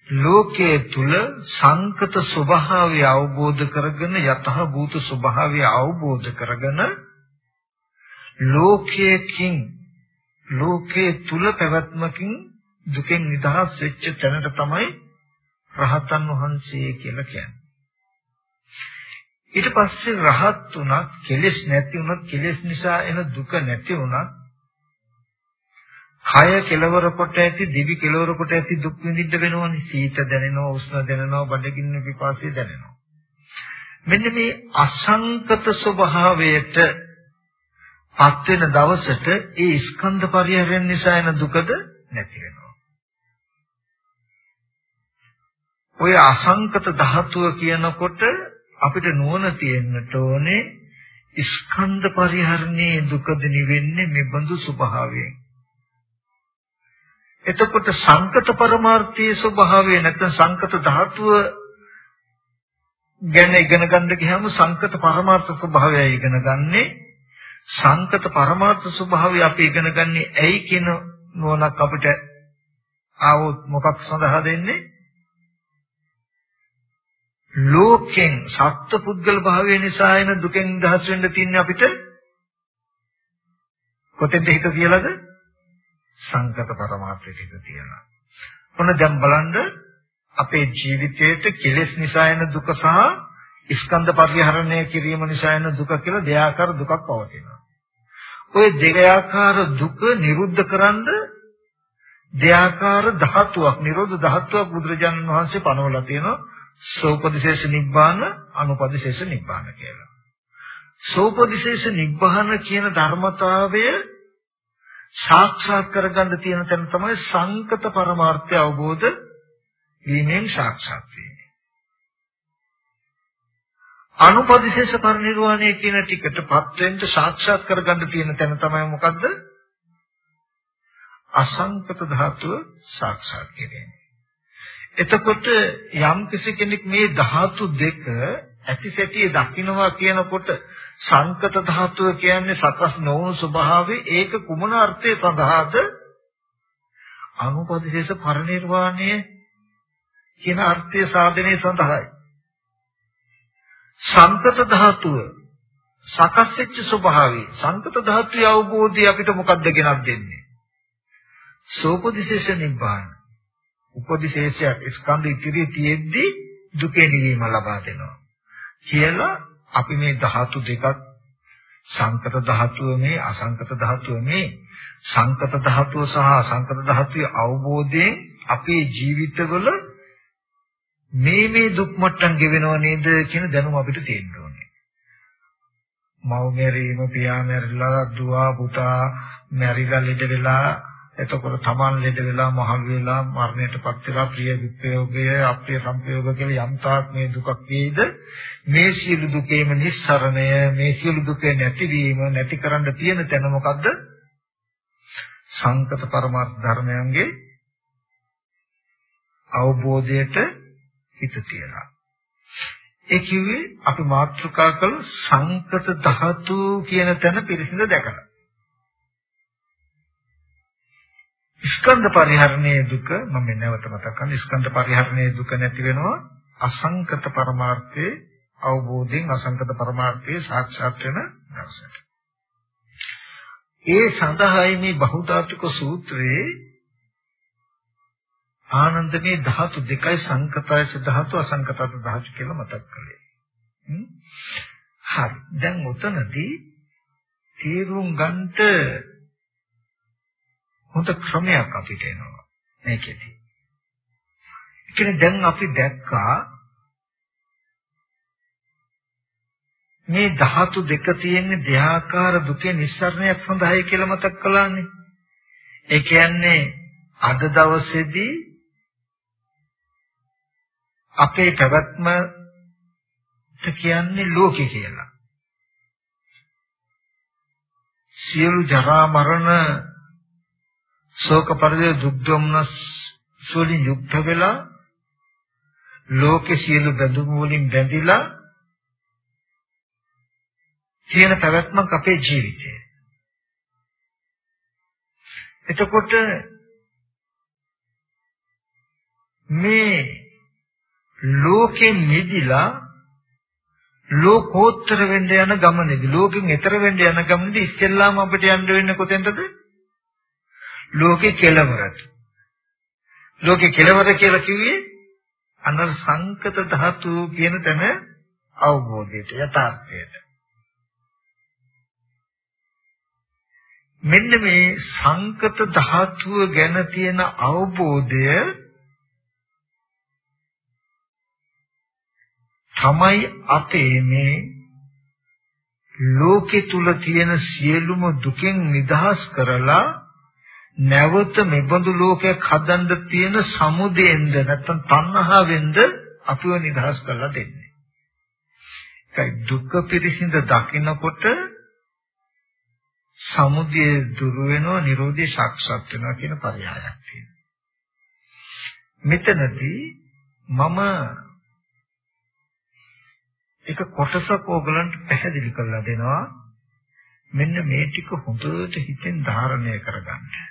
ලෝකයේ තුල සංකත ස්වභාවය අවබෝධ කරගෙන යතහ භූත ස්වභාවය අවබෝධ කරගෙන ලෝකයේකින් ලෝකයේ තුල පැවැත්මකින් දුකෙන් නිදහස් වෙච්ච තැනට තමයි රහතන් වහන්සේ කියලා කියන්නේ. ඊට පස්සේ රහත් උනත් කෙලෙස් නැති උනත් කෙලෙස් නිසා එන දුක නැති උනත් කය කෙලවර කොට ඇති දිවි කෙලවර කොට ඇති දුක් විඳින්න වෙනවනේ සීත දැනෙනවා උෂ්ණ දැනෙනවා බඩගින්න පිපාසය දැනෙනවා මෙන්න මේ අසංකත ස්වභාවයට පත් වෙන දවසට ඒ ස්කන්ධ පරිහරණය නිසා එන දුකද නැති වෙනවා. ඔය අසංකත ධාතුව කියනකොට අපිට නුවණ තියෙන්නට ඕනේ ස්කන්ධ පරිහරණයේ දුකද නිවෙන්නේ මෙබඳු ස්වභාවයෙන්. එතකොට සංකත පරමාර්ථයේ ස්වභාවය නැත්නම් සංකත ධාතුව ගැන ඉගෙන ගන්න ගියාම සංකත පරමාර්ථ ස්වභාවය ඉගෙන ගන්නේ සංකත පරමාර්ථ ස්වභාවය අපි ඉගෙන ගන්නේ ඇයි කියන නුවණක් අපිට ආවොත් මොකක් සඳහා දෙන්නේ ලෝකෙන් සත්ත්ව පුද්ගල භාවය නිසා එන දුකෙන් දහස් වෙන්න තියන්නේ අපිට කොතෙන්ද හිත කියලාද සංකත පරමාර්ථයට හිත තියලා. ඔන්න දැන් බලන්න අපේ ජීවිතයේට කෙලෙස් නිසා එන දුක සහ ස්කන්ධ පරිහරණය කිරීම නිසා එන දුක කියලා දෙයාකාර දුකක් පවතිනවා. ওই දෙයාකාර දුක නිරුද්ධ කරන්න දෙයාකාර ධාතුවක් නිරෝධ ධාතුවක් බුදුරජාණන් වහන්සේ පනවලා තියෙනවා සෝපදිශේෂ නිබ්බාන අනුපදිශේෂ නිබ්බාන කියලා. සෝපදිශේෂ නිබ්බාන කියන ධර්මතාවය සාක්ෂාත් කරගන්න තියෙන තැන තමයි සංකත පරමාර්ථය අවබෝධ වීමෙන් සාක්ෂාත් වෙන්නේ. අනුපදිශේෂ පරිනිර්වාණය කියන ටිකටපත් වෙන්න සාක්ෂාත් කරගන්න තියෙන තැන තමයි මොකද්ද? අසංකත ධාතුව සාක්ෂාත් කිරීම. එතකොට යම් කෙනෙක් මේ ධාතු දෙක ඇතිසැටි දකින්නවා කියනකොට සංකත ධාතුව කියන්නේ සකස් නොවුණු ස්වභාවයේ ඒක කුමන අර්ථය සඳහාද? අනුපදිශේෂ පරිණිරවාණය කියන අර්ථය සාධනය සඳහායි. සංකත ධාතුව සකස් වෙච්ච ස්වභාවය සංකත ධාතුවේ අවබෝධය අපිට මොකක්ද ගෙනත් දෙන්නේ? සෝපදිශේෂ නිබ්බාන. උපදිශේෂයක් ස්කන්ධ ඉතිරි තියෙද්දි දුකේ නිවීම ලබා දෙනවා කියලා අපි මේ ධාතු දෙකක් සංකත ධාතුව මේ අසංකත ධාතුව මේ සංකත ධාතුව සහ අසංකත ධාතුවේ අවබෝධයෙන් අපේ ජීවිතවල මේ මේ දුක් මට්ටම් ගෙවෙනව නේද කියන දැනුම අපිට තියෙන්න ඕනේ. මව මෙරීම, පියා මෙරිලා, දුව පුතා මෙරිලා ලෙඩ වෙලා එතකොට තමන් ලෙඩ වෙලා මහලු වෙලා මරණයටපත් වෙලා ප්‍රිය විප්‍රයෝගය අප්‍රිය සංපයෝග කියලා යම් තාක් මේ දුකක් වේද මේ සියලු දුකේම නිස්සරණය මේ සියලු දුකේ නැතිවීම නැති කරන්න තියෙන තැන මොකද්ද? සංකත පරමාර්ථ ධර්මයන්ගේ අවබෝධයට හිත තියලා. ඒ කිව්වේ අපි මාත්‍රිකා කළ සංකත ධාතු කියන තැන පිරිසිඳ දැකලා. ස්කන්ධ පරිහරණයේ දුක මම නැවත මතක් කරන ස්කන්ධ පරිහරණයේ දුක නැති වෙනවා අසංකත පරමාර්ථයේ අවබෝධයෙන් අසංකත පරමාර්ථයේ සාක්ෂාත් වෙන දවසට. ඒ සඳහායි මේ බහුධාතුක සූත්‍රයේ ආනන්දමේ ධාතු දෙකයි සංකතයච ධාතු අසංකතත ධාතු කියලා මතක් කළේ. හරි. දැන් උතනදී තීරුම් ගන්නට හොඳ ක්‍රමයක් අපිට එනවා මේකෙදි. කියන්නේ දැන් අපි දැක්කා මේ ධාතු දෙක තියෙන දෙආකාර දුකේ නිස්සරණයක් සඳහායි කියලා මතක් කළානේ. ඒ කියන්නේ අද දවසේදී අපේ පැවැත්ම කියන්නේ ලෝකේ කියලා. සියලු ජරා මරණ ශෝක පරිදේ දුක් දුම්නස් වලින් යුක්ත වෙලා ලෝකේ සියලු බඳුන් වලින් බැඳිලා තියෙන පැවැත්මක් අපේ ජීවිතය. එතකොට මේ ලෝකෙන් මිදිලා ලෝකෝත්තර වෙන්න යන ගමනේදී ලෝකෙන් එතර වෙන්න යන ගමනේදී ඉස්සෙල්ලාම අපිට යන්න වෙන්නේ කොතෙන්ද? ලෝකේ කෙලවරට. ලෝකේ කෙලවර කියලා කිව්වේ අනර සංකත ධාතු කියන තැන අවබෝධයට යථාර්ථයට. මෙන්න මේ සංකත ධාතුව ගැන තියෙන අවබෝධය තමයි අපේ මේ ලෝකෙ තුල තියෙන සියලුම දුකෙන් නිදහස් කරලා නැවත මෙබඳු ලෝකයක් හදන්න තියෙන සමුදයෙන්ද නැත්නම් තණ්හාවෙන්ද අපිව නිදහස් කරලා දෙන්නේ. ඒකයි දුක්ඛ පිරිසිඳ දකිනකොට සමුදය දුරු වෙනවා නිරෝධය සාක්ෂාත් වෙනවා කියන පරයයක් තියෙනවා. මෙතනදී මම එක කොටසක් ඕගලන්ට පැහැදිලි කරලා දෙනවා මෙන්න මේ ටික හොඳට හිතෙන් ධාරණය කරගන්න.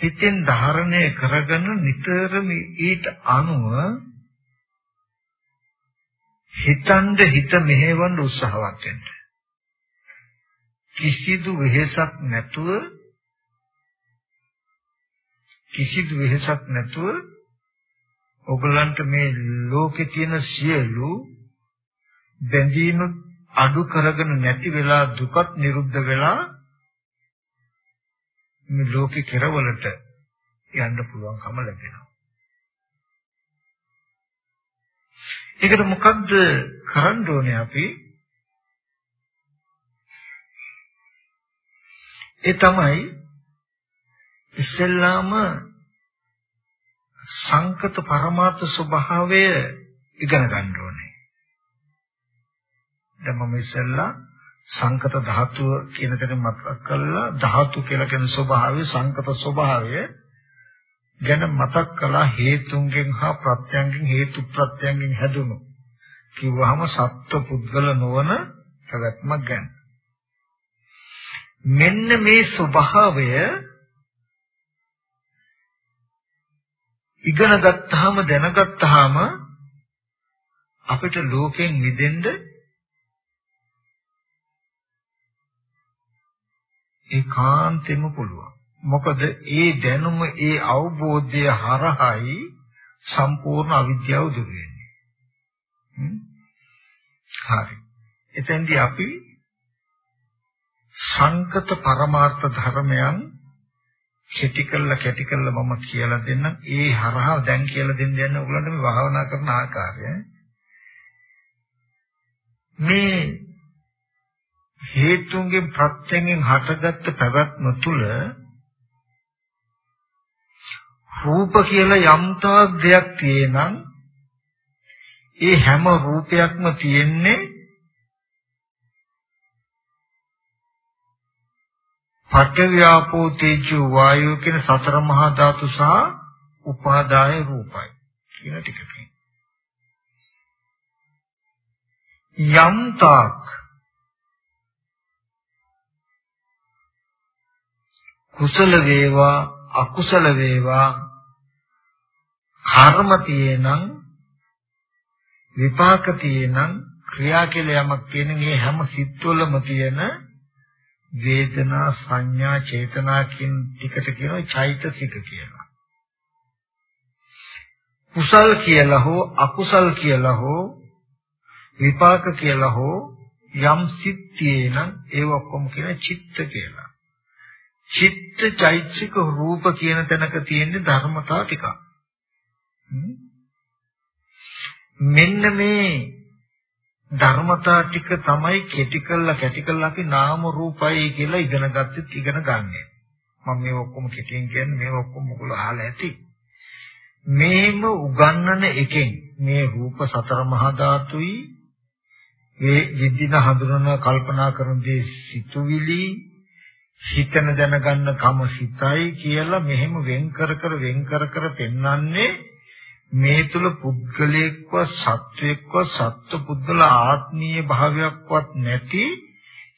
හිතෙන් ධාරණය කරගෙන නිතරම ඊට අනුව හිතන්ද හිත මෙහෙවන්න උත්සාහවත් වෙන්න. කිසිදු වෙහෙසක් නැතුව කිසිදු වෙහෙසක් නැතුව ඔගලන්ට මේ ලෝකේ තියෙන සියලු බැඳීම් අඩු කරගෙන නැති වෙලා දුකත් නිරුද්ධ වෙලා මේ ලෝකේ කෙරවලට යන්න පුළුවන්කම ලැබෙනවා. ඒකට මොකද්ද කරන්න ඕනේ අපි? ඒ තමයි ඉස්සෙල්ලාම සංකත පරමාර්ථ ස්වභාවය ඉගෙන ගන්න ඕනේ. දැන් මම ඉස්සෙල්ලා සංකත ධාතුව කියන දේ මතක් කළා. ධාතු කියලා කියන ස්වභාවය සංකත ස්වභාවය ගැන මතක් කළා. හේතුන්ගෙන් හා ප්‍රත්‍යයෙන් හේතු ප්‍රත්‍යයෙන් හැදුණු. කිව්වහම සත්ව පුද්ගල නොවන පැවැත්මක් ගැන. මෙන්න මේ ස්වභාවය ඉගෙන ගත්තාම දැනගත්තාම අපිට ලෝකයෙන් මිදෙන්න ඒකාන්තෙම පුළුවන්. මොකද ඒ දැනුම ඒ අවබෝධය හරහායි සම්පූර්ණ අවිද්‍යාව දුර වෙන්නේ. හරි. එතෙන්දී අපි සංකත පරමාර්ථ ධර්මයන් කෙටි කළා කෙටි කළා මම කියලා දෙන්නම්. ඒ හරහා දැන් කියලා දෙන්න යන ඕගොල්ලන්ට මේ භාවනා කරන ආකාරය. මේ හේතුන්ගෙන් ප්‍රත්‍යයෙන් හටගත්ත පැවැත්ම තුල රූප කියලා යම්තාක් දෙයක් තියෙනම් ඒ හැම රූපයක්ම තියෙන්නේ පඨව්‍යාපෝ තේජෝ වායෝ කියන සතර මහා ධාතු සහ උපාදාය රූපයි කියන ටිකකින්. යම් තාක් කුසල වේවා අකුසල වේවා කර්ම තියෙනම් විපාක තියෙනම් ක්‍රියා කියලා යමක් තියෙන මේ හැම සිත්වලම තියෙන වේදනා සංඥා චේතනා කියන ටිකට කියනවා චෛතසික කියලා. කුසල් කියලා හෝ අකුසල් කියලා හෝ විපාක කියලා හෝ යම් සිත් තියෙනම් ඒ ඔක්කොම කියන චිත්ත කියලා. චිත්ත චෛතසික රූප කියන තැනක තියෙන ධර්මතා ටික. මෙන්න මේ ධර්මතා ටික තමයි කෙටි කළා කැටි කළා අපි නාම රූපයි කියලා ඉගෙන ගත්තත් ඉගෙන ගන්නෙ. මම මේ ඔක්කොම කෙටියෙන් කියන්නේ මේ ඔක්කොම මොකද අහලා ඇති. මේම උගන්නන එකෙන් මේ රූප සතර මහා ධාතුයි මේ විද්දින හඳුනන කල්පනා කරන දේ සිතුවිලි හිතන දැනගන්න කම සිතයි කියලා මෙහෙම වෙන් කර කර වෙන් කර කර පෙන්වන්නේ මේ තුල පුද්ගලයෙක්ව සත්වයක්ව සත්ව පුද්ගල ආත්මීය භාවයක්වත් නැති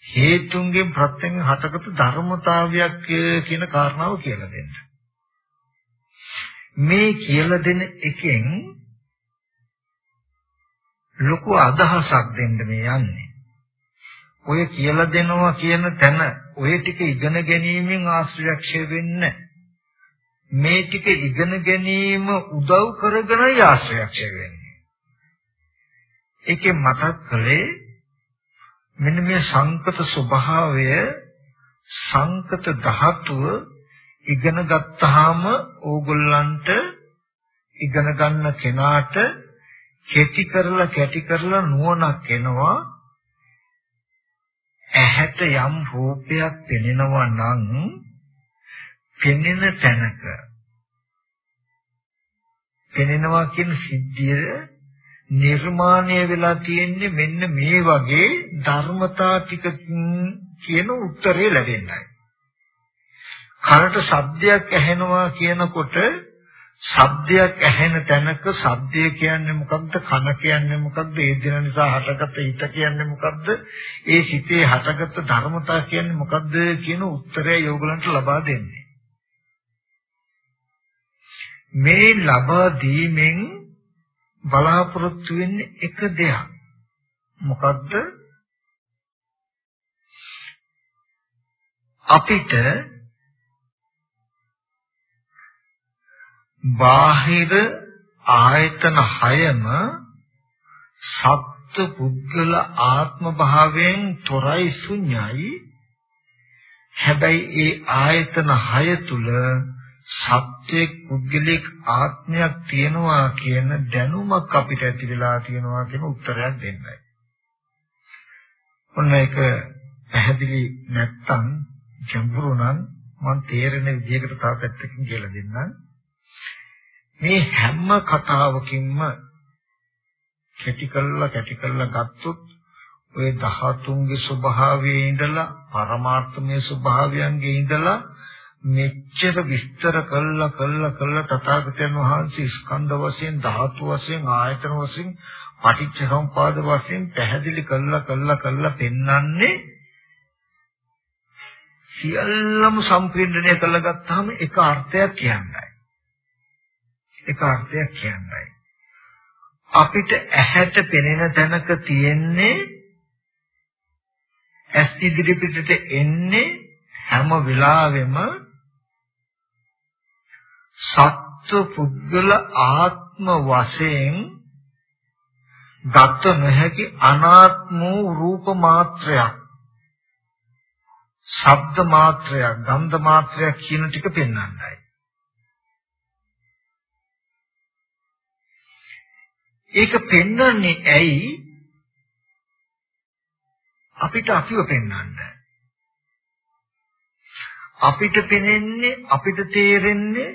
හේතුන්ගෙන් ප්‍රත්‍යයෙන් හටගත් ධර්මතාවයක් කියන කාරණාව කියලා දෙන්න. මේ කියලා දෙන එකෙන් ලොකු අදහසක් දෙන්න මේ යන්නේ. ඔය කියලා දෙනවා කියන තැන ඔය ටික ඉගෙන ගැනීමෙන් ආශ්‍රයක්ෂය වෙන්නේ මේ ටික ඉගෙන ගැනීම උදව් කරගෙනයි ආශ්‍රයක්ෂය වෙන්නේ. ඒකේ මතක් කළේ මෙන්න මේ සංකත ස්වභාවය සංකත ධාතුව ඉගෙන ගත්තාම ඕගොල්ලන්ට ඉගෙන ගන්න කෙනාට කෙටි කරලා කැටි කරලා නුවණක් එනවා ඇහැට යම් රූපයක් පෙනෙනවා නම් පෙනෙන තැනක පෙනෙනවා කියන සිද්ධිය නිර්මාණය වෙලා තියෙන්නේ මෙන්න මේ වගේ ධර්මතා ටිකකින් කියන උත්තරේ ලැබෙන්නයි. කනට ශබ්දයක් ඇහෙනවා කියනකොට ශබ්දයක් ඇහෙන තැනක ශබ්දය කියන්නේ මොකක්ද කන කියන්නේ මොකක්ද ඒ දින නිසා හටගත්ත හිත කියන්නේ මොකක්ද ඒ සිතේ හටගත්ත ධර්මතා කියන්නේ මොකක්ද කියන උත්තරය යෝගලන්ට ලබා දෙන්නේ. මේ ලබා දීමෙන් බලාපොරොත්තු වෙන්නේ එක දෙයක්. මොකක්ද අපිට බාහිර ආයතන හයම සත්ත්ව පුද්ගල ආත්ම භාවයෙන් තොරයි ශුන්‍යයි හැබැයි ඒ ආයතන හය තුල සත්‍යයක් පුද්ගලික ආත්මයක් තියෙනවා කියන දැනුමක් අපිට ඇති වෙලා තියෙනවා කියන උත්තරයක් දෙන්නයි. ඔන්න ඒක පැහැදිලි නැත්තම් ගැඹුරු නම් මම තේරෙන විදිහකට තව පැත්තකින් කියලා දෙන්නම්. මේ හැම කතාවකින්ම කැටි කළා කැටි කළා ගත්තොත් ඔය ධාතුන්ගේ ස්වභාවයේ ඉඳලා පරමාර්ථමය ස්වභාවයන්ගේ ඉඳලා මෙච්චර විස්තර කළා කළා කළා තථාගතයන් වහන්සේ ස්කන්ධ වශයෙන් ධාතු වශයෙන් ආයතන වශයෙන් පටිච්ච සමුපාද වශයෙන් පැහැදිලි කළා කළා කළා පෙන්වන්නේ සියල්ලම සම්පූර්ණණය කළා ගත්තාම එක අර්ථයක් කියන්නයි. එක අර්ථයක් කියන්නයි. අපිට ඇහැට පෙනෙන තැනක තියෙන්නේ ඇස් ඉදිරි පිටට එන්නේ හැම වෙලාවෙම සත්ව පුද්ගල ආත්ම වශයෙන් ගත නොහැකි අනාත්ම රූප මාත්‍රයක් ශබ්ද මාත්‍රයක් ගන්ධ මාත්‍රයක් කියන ටික පෙන්වන්නයි ඒක පෙන්වන්නේ ඇයි අපිට අපිව පෙන්වන්න අපිට පෙනෙන්නේ අපිට තේරෙන්නේ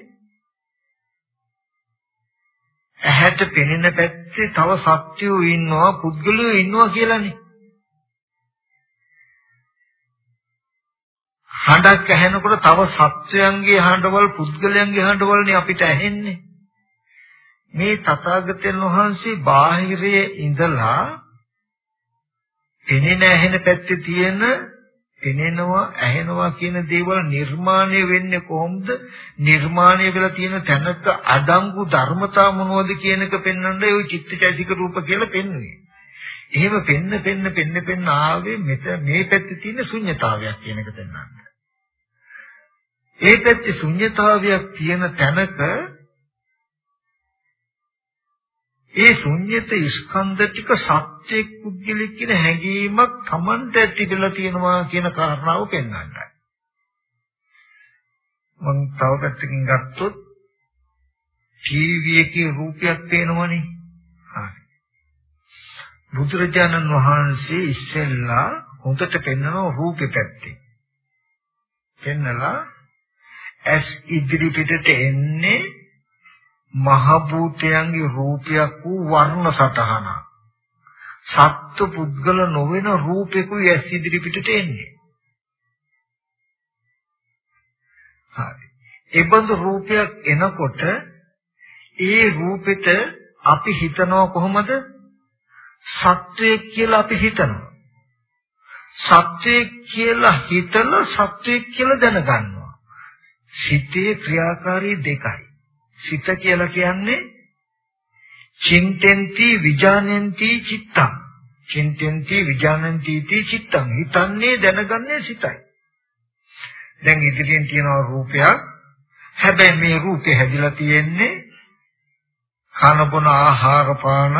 ඇහැට පෙනෙන පැත්තේ තව සත්‍යෝ ඉන්නවා පුද්ගලයෝ ඉන්නවා කියලානේ. හඬක් ඇහෙනකොට තව සත්වයන්ගේ හඬවල් පුද්ගලයන්ගේ හඬවල්නේ අපිට ඇහෙන්නේ. මේ තථාගතයන් වහන්සේ බාහිරයේ ඉඳලා පෙනෙන ඇහෙන පැත්තේ තියෙන පෙනෙනවා ඇහෙනවා කියන දේවල් නිර්මාණය වෙන්නේ කොහොමද නිර්මාණය වෙලා තියෙන තැනක අඩංගු ධර්මතා මොනවද කියන එක පෙන්වන්නයි ওই චිත්තචෛසික රූප කියලා පෙන්වන්නේ. එහෙම පෙන්න පෙන්න පෙන්න පෙන්න ආවේ මෙත මේ පැත්තේ තියෙන ශුන්්‍යතාවයක් කියන එක පෙන්වන්න. ඒ පැත්තේ ශුන්්‍යතාවයක් තියෙන තැනක ඒ ශුන්්‍යත ස්කන්ධ ටික සත්‍යයක් පුද්ගලික කියන හැඟීමක් Tamanට තිබිලා තියෙනවා කියන කාරණාව පෙන්වන්නයි. මම තව පැත්තකින් ගත්තොත් ටීවී එකේ රූපයක් පේනවනේ. හරි. බුදුරජාණන් වහන්සේ ඉස්සෙල්ලා හොඳට පෙන්වන රූපේ පැත්තේ. පෙන්නලා ඇස් ඉදිරි පිටට එන්නේ මහ භූතයන්ගේ රූපයක් වූ වර්ණ සටහන. සත්ව පුද්ගල නොවන රූපෙකුයි ඇස් ඉදිරි පිටට එන්නේ. හරි. ඒ බඳු රූපයක් එනකොට ඒ රූපෙට අපි හිතනවා කොහොමද? සත්වයක් කියලා අපි හිතනවා. සත්වයක් කියලා හිතලා සත්වයක් කියලා දැනගන්නවා. සිතේ ක්‍රියාකාරී දෙකයි. සිත කියලා කියන්නේ චින්තෙන්ති විජානන්ති චිත්තං. චින්තෙන්ති විජානන්ති චිත්තං. හිතන්නේ දැනගන්නේ සිතයි. දැන් ඉදිරියෙන් තියෙන රූපයක්. හැබැයි මේ රූපේ හැදිලා තියෙන්නේ කන බොන ආහාර පාන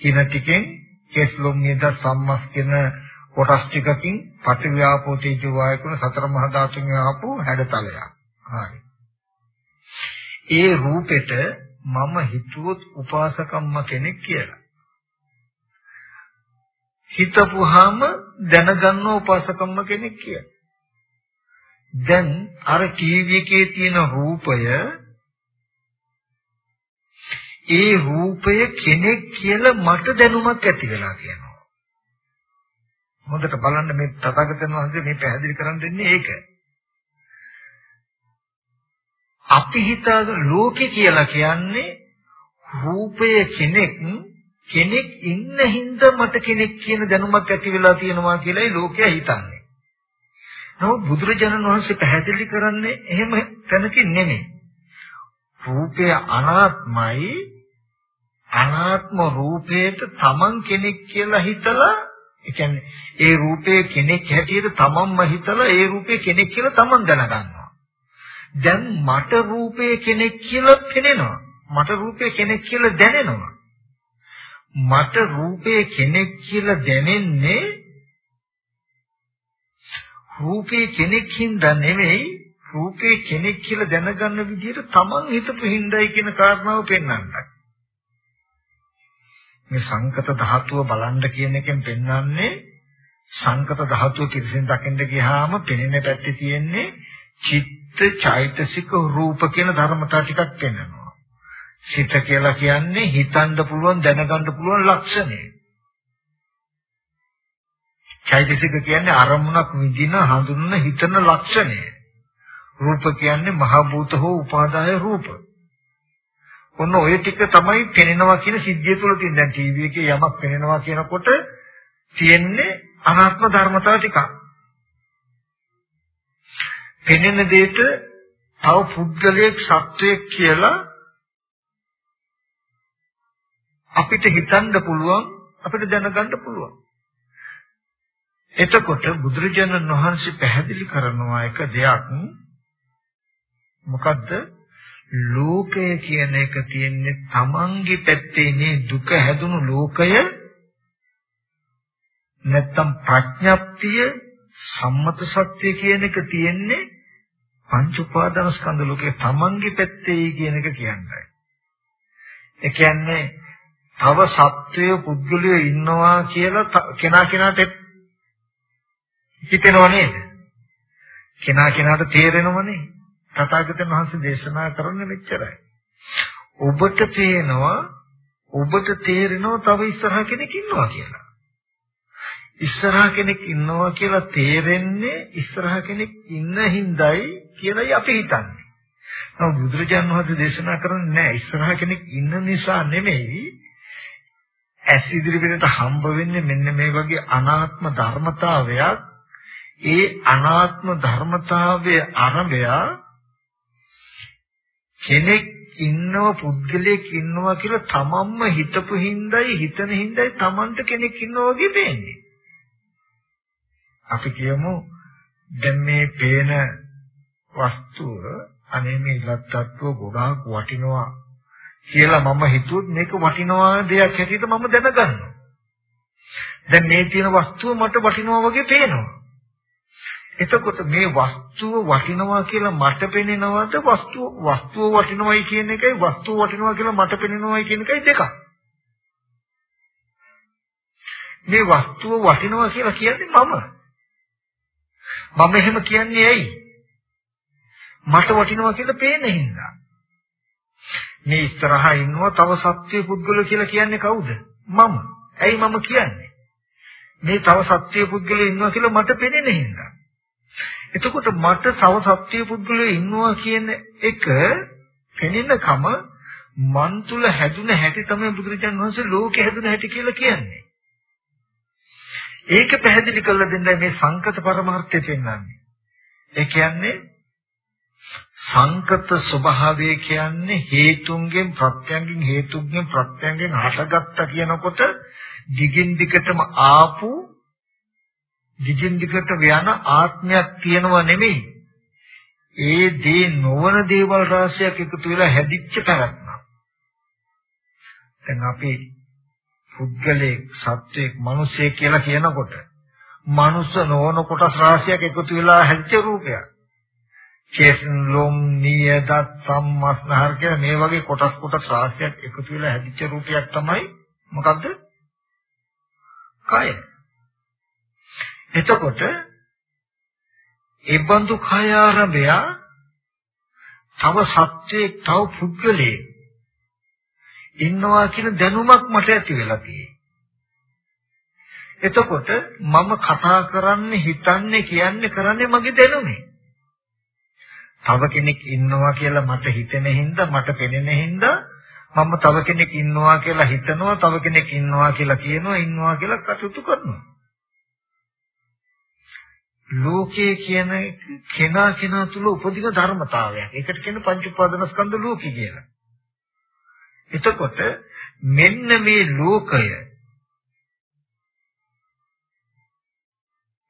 කින ටිකෙන්. කෙස්ලොම් නිද සම්මස් කියන කොටස් ටිකකින් පටිව්‍යාපෝ තේජෝ වායකුණ සතර මහා ධාතුන්ගේ ආපු හැඩතලයක්. හරි. ඒ රූපෙට මම හිතුවොත් උපාසකම්ම කෙනෙක් කියලා. හිතපුවාම දැනගන්න උපාසකම්ම කෙනෙක් කියලා. දැන් අර ටීවී එකේ තියෙන රූපය ඒ රූපය කෙනෙක් කියලා මට දැනුමක් ඇති වෙලා කියනවා. හොඳට බලන්න මේ තථාගතයන් වහන්සේ මේ පැහැදිලි කරන්න දෙන්නේ ඒක. අපි හිතාගෙන ලෝකේ කියලා කියන්නේ රූපය කෙනෙක් කෙනෙක් ඉන්න හින්දා මට කෙනෙක් කියන දැනුමක් ඇති වෙලා තියෙනවා කියලායි ලෝකයා හිතන්නේ. නමුත් බුදුරජාණන් වහන්සේ පැහැදිලි කරන්නේ එහෙම තැනකින් නෙමෙයි. රූපය අනාත්මයි අනාත්ම රූපේට තමන් කෙනෙක් කියලා හිතලා ඒ කියන්නේ ඒ රූපේ කෙනෙක් හැටියට තමන්ම හිතලා ඒ රූපේ කෙනෙක් කියලා තමන් දැනගන්නවා. දැන් මට රූපේ කෙනෙක් කියලා පෙනෙනවා. මට රූපේ කෙනෙක් කියලා දැනෙනවා. මට රූපේ කෙනෙක් කියලා දැනෙන්නේ රූපේ කෙනෙක් හින්දා නෙමෙයි රූපේ කෙනෙක් කියලා දැනගන්න විදිහට තමන් හිතපු හින්දායි කියන කාරණාව පෙන්වන්නයි. මේ සංකත ධාතුව බලන්න කියන එකෙන් පෙන්වන්නේ සංකත ධාතුව කිසිෙන් දකින්න ගියාම පෙනෙන පැත්තේ තියෙන්නේ චිත්ත චෛතසික රූප කියන ධර්මතා ටිකක් පෙන්වනවා. සිත කියලා කියන්නේ හිතන්න පුළුවන් දැනගන්න පුළුවන් ලක්ෂණය. චෛතසික කියන්නේ අරමුණක් විඳින හඳුනන හිතන ලක්ෂණය. රූප කියන්නේ මහ භූත හෝ උපාදාය රූප. ඔන්න ඔය ටික තමයි පෙනෙනවා කියන සිද්ධිය තුළ තියෙන. දැන් ටීවී එකේ යමක් පෙනෙනවා කියනකොට තියෙන්නේ අනාත්ම ධර්මතාව ටිකක්. පෙනෙන දෙයට තව පුද්ගලයෙක් සත්වයක් කියලා අපිට හිතන්න පුළුවන් අපිට දැනගන්න පුළුවන්. එතකොට බුදුරජාණන් වහන්සේ පැහැදිලි කරනවා එක දෙයක්. මොකද්ද? ලෝකය කියන එක තියෙන්නේ තමන්ගේ පැත්තේ නේ දුක හැදුණු ලෝකය. නැත්තම් ප්‍රඥප්තිය සම්මත සත්‍ය කියන එක තියෙන්නේ පංච උපාදාන ස්කන්ධ ලෝකේ තමන්ගේ පැත්තේ කියන එක කියන්නේ. ඒ කියන්නේ තව සත්වය පුද්ගලයෝ ඉන්නවා කියලා කෙනා කෙනාට හිතෙනව නේද? කෙනා කෙනාට තේරෙනවනේ. තථාගතයන් වහන්සේ දේශනා කරන්නේ මෙච්චරයි. ඔබට පේනවා ඔබට තේරෙනවා තව ඉස්සරහ කෙනෙක් ඉන්නවා කියලා. ඉස්සරහ කෙනෙක් ඉන්නවා කියලා තේරෙන්නේ ඉස්සරහ කෙනෙක් ඉන්න හිඳයි කියලායි අපි හිතන්නේ. නමුත් බුදුරජාණන් වහන්සේ දේශනා කරන්නේ නැහැ ඉස්සරහ කෙනෙක් ඉන්න නිසා නෙමෙයි ඇස් ඉදිරියට හම්බ වෙන්නේ මෙන්න මේ වගේ අනාත්ම ධර්මතාවයක් ඒ අනාත්ම ධර්මතාවයේ අරබය කෙනෙක් ඉන්නව පුද්ගලයෙක් ඉන්නවා කියලා තමන්ම හිතපු හිඳයි හිතන හිඳයි තමන්ට කෙනෙක් ඉන්නවා වගේ පේන්නේ. අපි කියමු දැන් මේ පේන වස්තුව අනේ මේ ඉලක්කත්ව ගොඩාක් වටිනවා කියලා මම හිතුවොත් මේක වටිනවා දෙයක් හැටියට මම දැනගන්නවා. දැන් මේ තියෙන වස්තුව මට වටිනවා වගේ පේනවා. එතකොට මේ වස්තුව වටිනවා කියලා මට පෙනෙනවද වස්තුව වස්තුව වටිනවයි කියන එකයි වස්තුව වටිනවා කියලා මට පෙනෙනවයි කියන එකයි දෙකක්. මේ වස්තුව වටිනවා කියලා කියන්නේ මම. මම එහෙම කියන්නේ ඇයි? මට වටිනවා කියලා පේන හින්දා. මේ ඉස්සරහා ඉන්නවා තව සත්‍ය පුද්ගලෝ කියලා කියන්නේ කවුද? මම. ඇයි මම කියන්නේ? මේ තව සත්‍ය පුද්ගලෝ ඉන්නවා කියලා මට පෙනෙන හින්දා. එතකොට මට තව සත්‍ය පුද්ගලයෝ ඉන්නවා කියන එක පෙනෙනකම මන් තුල හැදුන හැටි තමයි බුදුරජාණන් වහන්සේ ලෝකෙ හැදුන හැටි කියලා කියන්නේ. ඒක පැහැදිලි කරලා දෙන්නයි මේ සංකත පරමාර්ථය පෙන්වන්නේ. ඒ කියන්නේ සංකත ස්වභාවය කියන්නේ හේතුන්ගෙන් ප්‍රත්‍යයෙන් හේතුන්ගෙන් ප්‍රත්‍යයෙන් හටගත්තා කියනකොට දිගින් දිගටම ආපු දිගින් දිගට යන ආත්මයක් තියෙනව නෙමෙයි. ඒ දේ නොවන දේවල් රාශියක් එකතු වෙලා හැදිච්ච පැවැත්ම. දැන් අපි පුද්ගලයෙක්, සත්වයෙක්, මිනිසෙක් කියලා කියනකොට මනුස්ස නොවන කොටස් රාශියක් එකතු වෙලා හැදිච්ච රූපයක්. කේසන් ලොම් නියදත් සම්මස්නහර කියන මේ වගේ කොටස් කොටස් රාශියක් එකතු වෙලා හැදිච්ච රූපයක් තමයි මොකද්ද? කය. එතකොට ඒබඳු කය ආරම්භය තව සත්‍යයක් තව පුද්ගලයෙක් ඉන්නවා කියන දැනුමක් මට ඇති වෙලා තියෙනවා. එතකොට මම කතා කරන්නේ හිතන්නේ කියන්නේ කරන්නේ මගේ දැනුමේ. තව කෙනෙක් ඉන්නවා කියලා මට හිතෙන හින්දා මට පෙනෙන හින්දා මම තව කෙනෙක් ඉන්නවා කියලා හිතනවා තව කෙනෙක් ඉන්නවා කියලා කියනවා ඉන්නවා කියලා කටයුතු කරනවා. ලෝකයේ කියන කෙනා කෙනා තුල උපදින ධර්මතාවයක්. ඒකට කියන පංච උපාදානස්කන්ධ ලෝකي කියලා. එතකොට මෙන්න මේ ලෝකය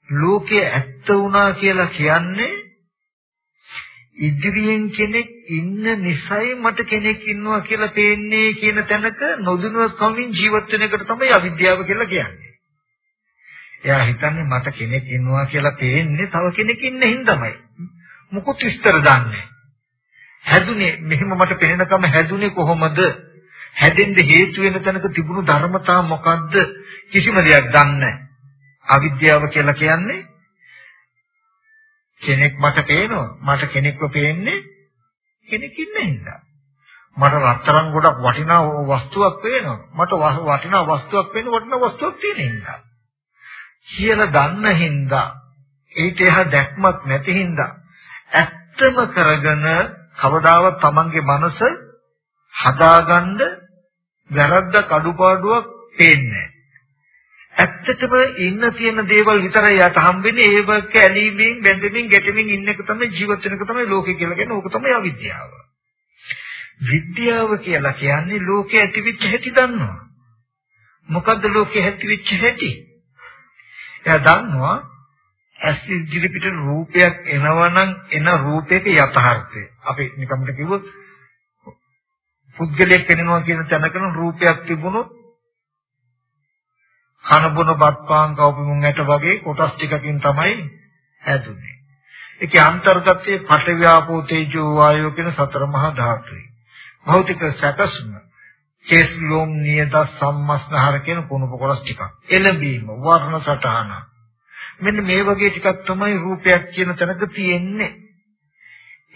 ලෝකයේ ඇත්ත වුණා කියලා කියන්නේ ඉදිරියෙන් කෙනෙක් ඉන්න නිසයි මට කෙනෙක් ඉන්නවා කියලා පේන්නේ කියන තැනක නොදැනුවත් කමින් ජීවත් වෙන එකට තමයි අවිද්‍යාව කියලා කියන්නේ. එයා හිතන්නේ මට කෙනෙක් ඉන්නවා කියලා පේන්නේ තව කෙනෙක් ඉන්න හින්දාමයි. මුකුත් විස්තර දන්නේ හැදුනේ මෙහෙම මට පෙනෙනකම හැදුනේ කොහොමද? හැදෙන්න හේතු වෙන තැනක තිබුණු ධර්මතා මොකද්ද? කිසිම දෙයක් දන්නේ අවිද්‍යාව කියලා කියන්නේ කෙනෙක් මට පේනවා. මට කෙනෙක්ව පේන්නේ කෙනෙක් ඉන්න හින්දා. මට රත්තරන් ගොඩක් වටිනා වස්තුවක් පේනවා. මට වටිනා වස්තුවක් පේන වටිනා වස්තුවක් තියෙන හින්දා. කියලා දන්න හින්දා ඊට එහා දැක්මක් නැති හින්දා ඇත්තම කරගෙන කවදාවත් Tamanගේ මනස හදාගන්න වැරද්ද කඩුපාඩුවක් පේන්නේ ඇත්තටම ඉන්න තියෙන දේවල් විතරයි යට හම්බෙන්නේ ඒවක ඇලීමෙන් බැඳෙමින් ගැටෙමින් ඉන්න එක තමයි ජීවත් වෙන එක තමයි ලෝකේ කියලා කියන්නේ ඕක තමයි අවිද්‍යාව. විද්‍යාව කියලා කියන්නේ ලෝකේ ඇතිවෙච්ච හැටි දන්නවා. මොකද්ද ලෝකේ ඇතිවෙච්ච හැටි? එයා දන්නවා ඇස් ඉදිරි පිට රූපයක් එනවනම් එන රූපයක යථාර්ථය. අපි නිකම්ට කිව්වොත් පුද්ගලයෙක් වෙනවා කියන තැනකන රූපයක් තිබුණොත් කන බොන බත් පාන් කවපිමුන් ඇට වගේ කොටස් ටිකකින් තමයි හැදුනේ. ඒකේ අන්තර්ගතයේ පඨව්‍යාපෝ තේජෝ වායෝ කියන සතර මහා ධාතුයි. භෞතික සැකස්ම කේස් ලෝම් නියද සම්මස්නහර කියන කුණප කොටස් ටිකක්. එළඹීම වර්ණ සටහන. මෙන්න මේ වගේ ටිකක් තමයි රූපයක් කියන තැනක තියෙන්නේ.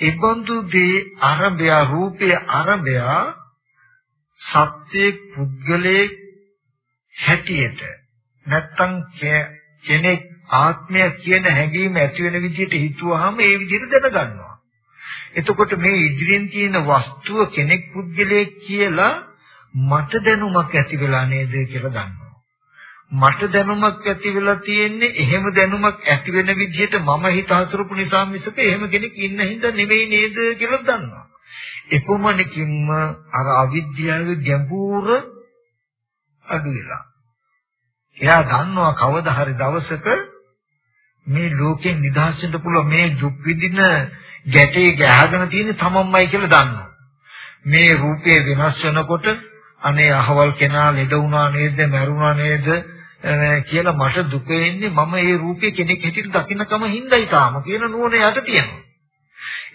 ඒබඳු දේ අරබය රූපයේ අරබය සත්‍යයේ පුද්ගලයේ හැටියට නැත්තම් කෙනෙක් ආත්මය කියන හැඟීම ඇති වෙන විදිහට හිතුවාම ඒ විදිහට දැනගන්නවා. එතකොට මේ ඉදිරියෙන් තියෙන වස්තුව කෙනෙක් පුද්ගලයෙක් කියලා මට දැනුමක් ඇති වෙලා නේද කියලා දන්නවා. මට දැනුමක් ඇති වෙලා තියෙන්නේ එහෙම දැනුමක් ඇති වෙන විදිහට මම හිත හසුරුපු නිසා මිසක එහෙම කෙනෙක් ඉන්න හින්දා නෙවෙයි නේද කියලා දන්නවා. එපමණකින්ම අර අවිද්‍යාවේ ගැඹුර අඩු වෙලා. එයා දන්නවා කවදා හරි දවසක මේ ලෝකෙන් නිදහස් වෙන්න පුළුවන් මේ දුක් විඳින ගැටේ ගහගෙන තියෙන තමන්මයි කියලා දන්නවා. මේ රූපේ වෙනස් වෙනකොට අනේ අහවල් කෙනා ලෙඩ වුණා නේද, මැරුණා නේද කියලා මට දුක එන්නේ මම ඒ රූපේ කෙනෙක් හැටියට දකින්නකම හින්දායි තාම කියන නුවණ යට තියෙනවා.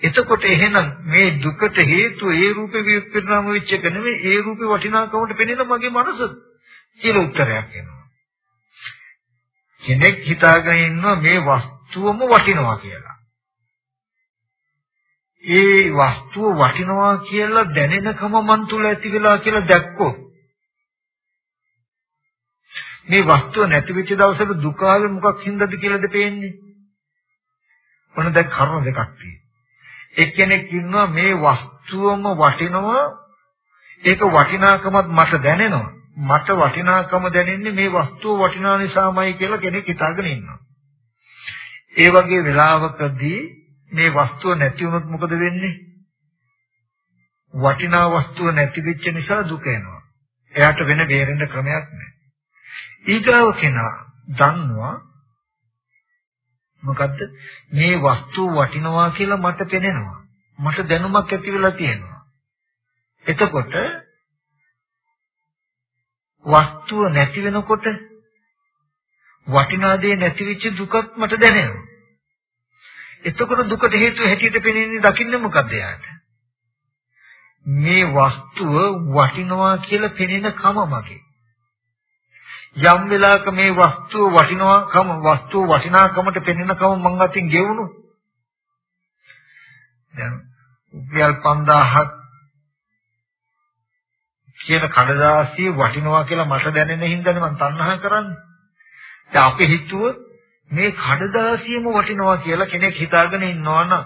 එතකොට එහෙනම් මේ දුකට හේතුව ඒ රූපේ විපරිණාම වෙච්ච එක නෙමෙයි ඒ රූපේ වටිනාකමට පෙනෙන මගේ මනස කියලා උත්තරයක් එනවා. කෙනෙක් හිතාගෙන ඉන්නවා මේ වස්තුවම වටිනවා කියලා. ඒ වස්තුව වටිනවා කියලා දැනෙනකම මන් තුල ඇති වෙලා කියලා දැක්කොත් මේ වස්තුව නැති වෙච්ච දවසට දුක ආවේ මොකක් හින්දාද කියලාද පේන්නේ? මොන දැන් කරුණු දෙකක් තියෙනවා. එක්කෙනෙක් ඉන්නවා මේ වස්තුවම වටිනවා ඒක වටිනාකමත් මට දැනෙනවා. මට වටිනාකම දැනෙන්නේ මේ වස්තුව වටිනා නිසාමයි කියලා කෙනෙක් හිතාගෙන ඉන්නවා. ඒ වගේ වෙලාවකදී මේ වස්තුව නැති වුණොත් මොකද වෙන්නේ? වටිනා වස්තුව නැති වෙච්ච නිසා දුක එනවා. එයාට වෙන බේරෙන්න ක්‍රමයක් නැහැ. ඊගාව කෙනා දන්නවා මොකද්ද මේ වස්තුව වටිනවා කියලා මට පෙනෙනවා. මට දැනුමක් ඇති වෙලා තියෙනවා. එතකොට වස්තුව නැති වෙනකොට වටිනා දේ නැති වෙච්ච දුකත් මට දැනෙනවා. එතකොට දුකට හේතුව හැටියට පෙනෙන්නේ දකින්නේ මොකද්ද යාට? මේ වස්තුව වටිනවා කියලා පෙනෙන කම මගේ. යම් වෙලාවක මේ වස්තුව වටිනාකම වස්තුව වටිනාකමට පෙනෙන කම මං අතින් ගෙවුණු. දැන් රුපියල් 5000ක් කියන කඩදාසිය වටිනවා කියලා මට දැනෙන හින්දානේ මම තණ්හා කරන්නේ. දැන් අපි හිතුවොත් මේ කඩදාසියම වටිනවා කියලා කෙනෙක් හිතාගෙන ඉන්නවනම්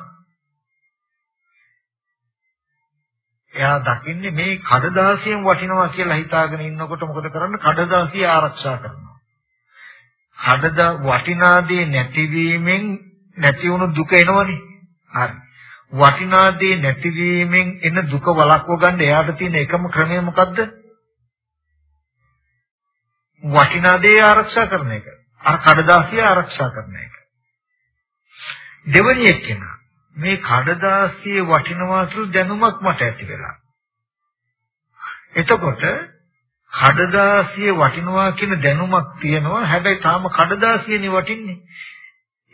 එයා දකින්නේ මේ කඩදාසියෙන් වටිනවා කියලා හිතාගෙන ඉන්නකොට මොකද කරන්නේ? කඩදාසිය ආරක්ෂා කරනවා. කඩදා වටිනාදී නැතිවීමෙන් නැති වුණු දුක එනවනේ. හරි. වටිනා දේ නැතිවීමෙන් එන දුක වළක්ව ගන්න එයාට තියෙන එකම ක්‍රමය මොකද්ද? වටිනා දේ ආරක්ෂා කරන එක. අර කඩදාසිය ආරක්ෂා කරන එක. දෙවැනි එක්කෙනා මේ කඩදාසිය වටිනවා කියලා දැනුමක් මට ඇති වෙලා. එතකොට කඩදාසිය වටිනවා කියන දැනුමක් තියෙනවා හැබැයි තාම කඩදාසියනේ වටින්නේ.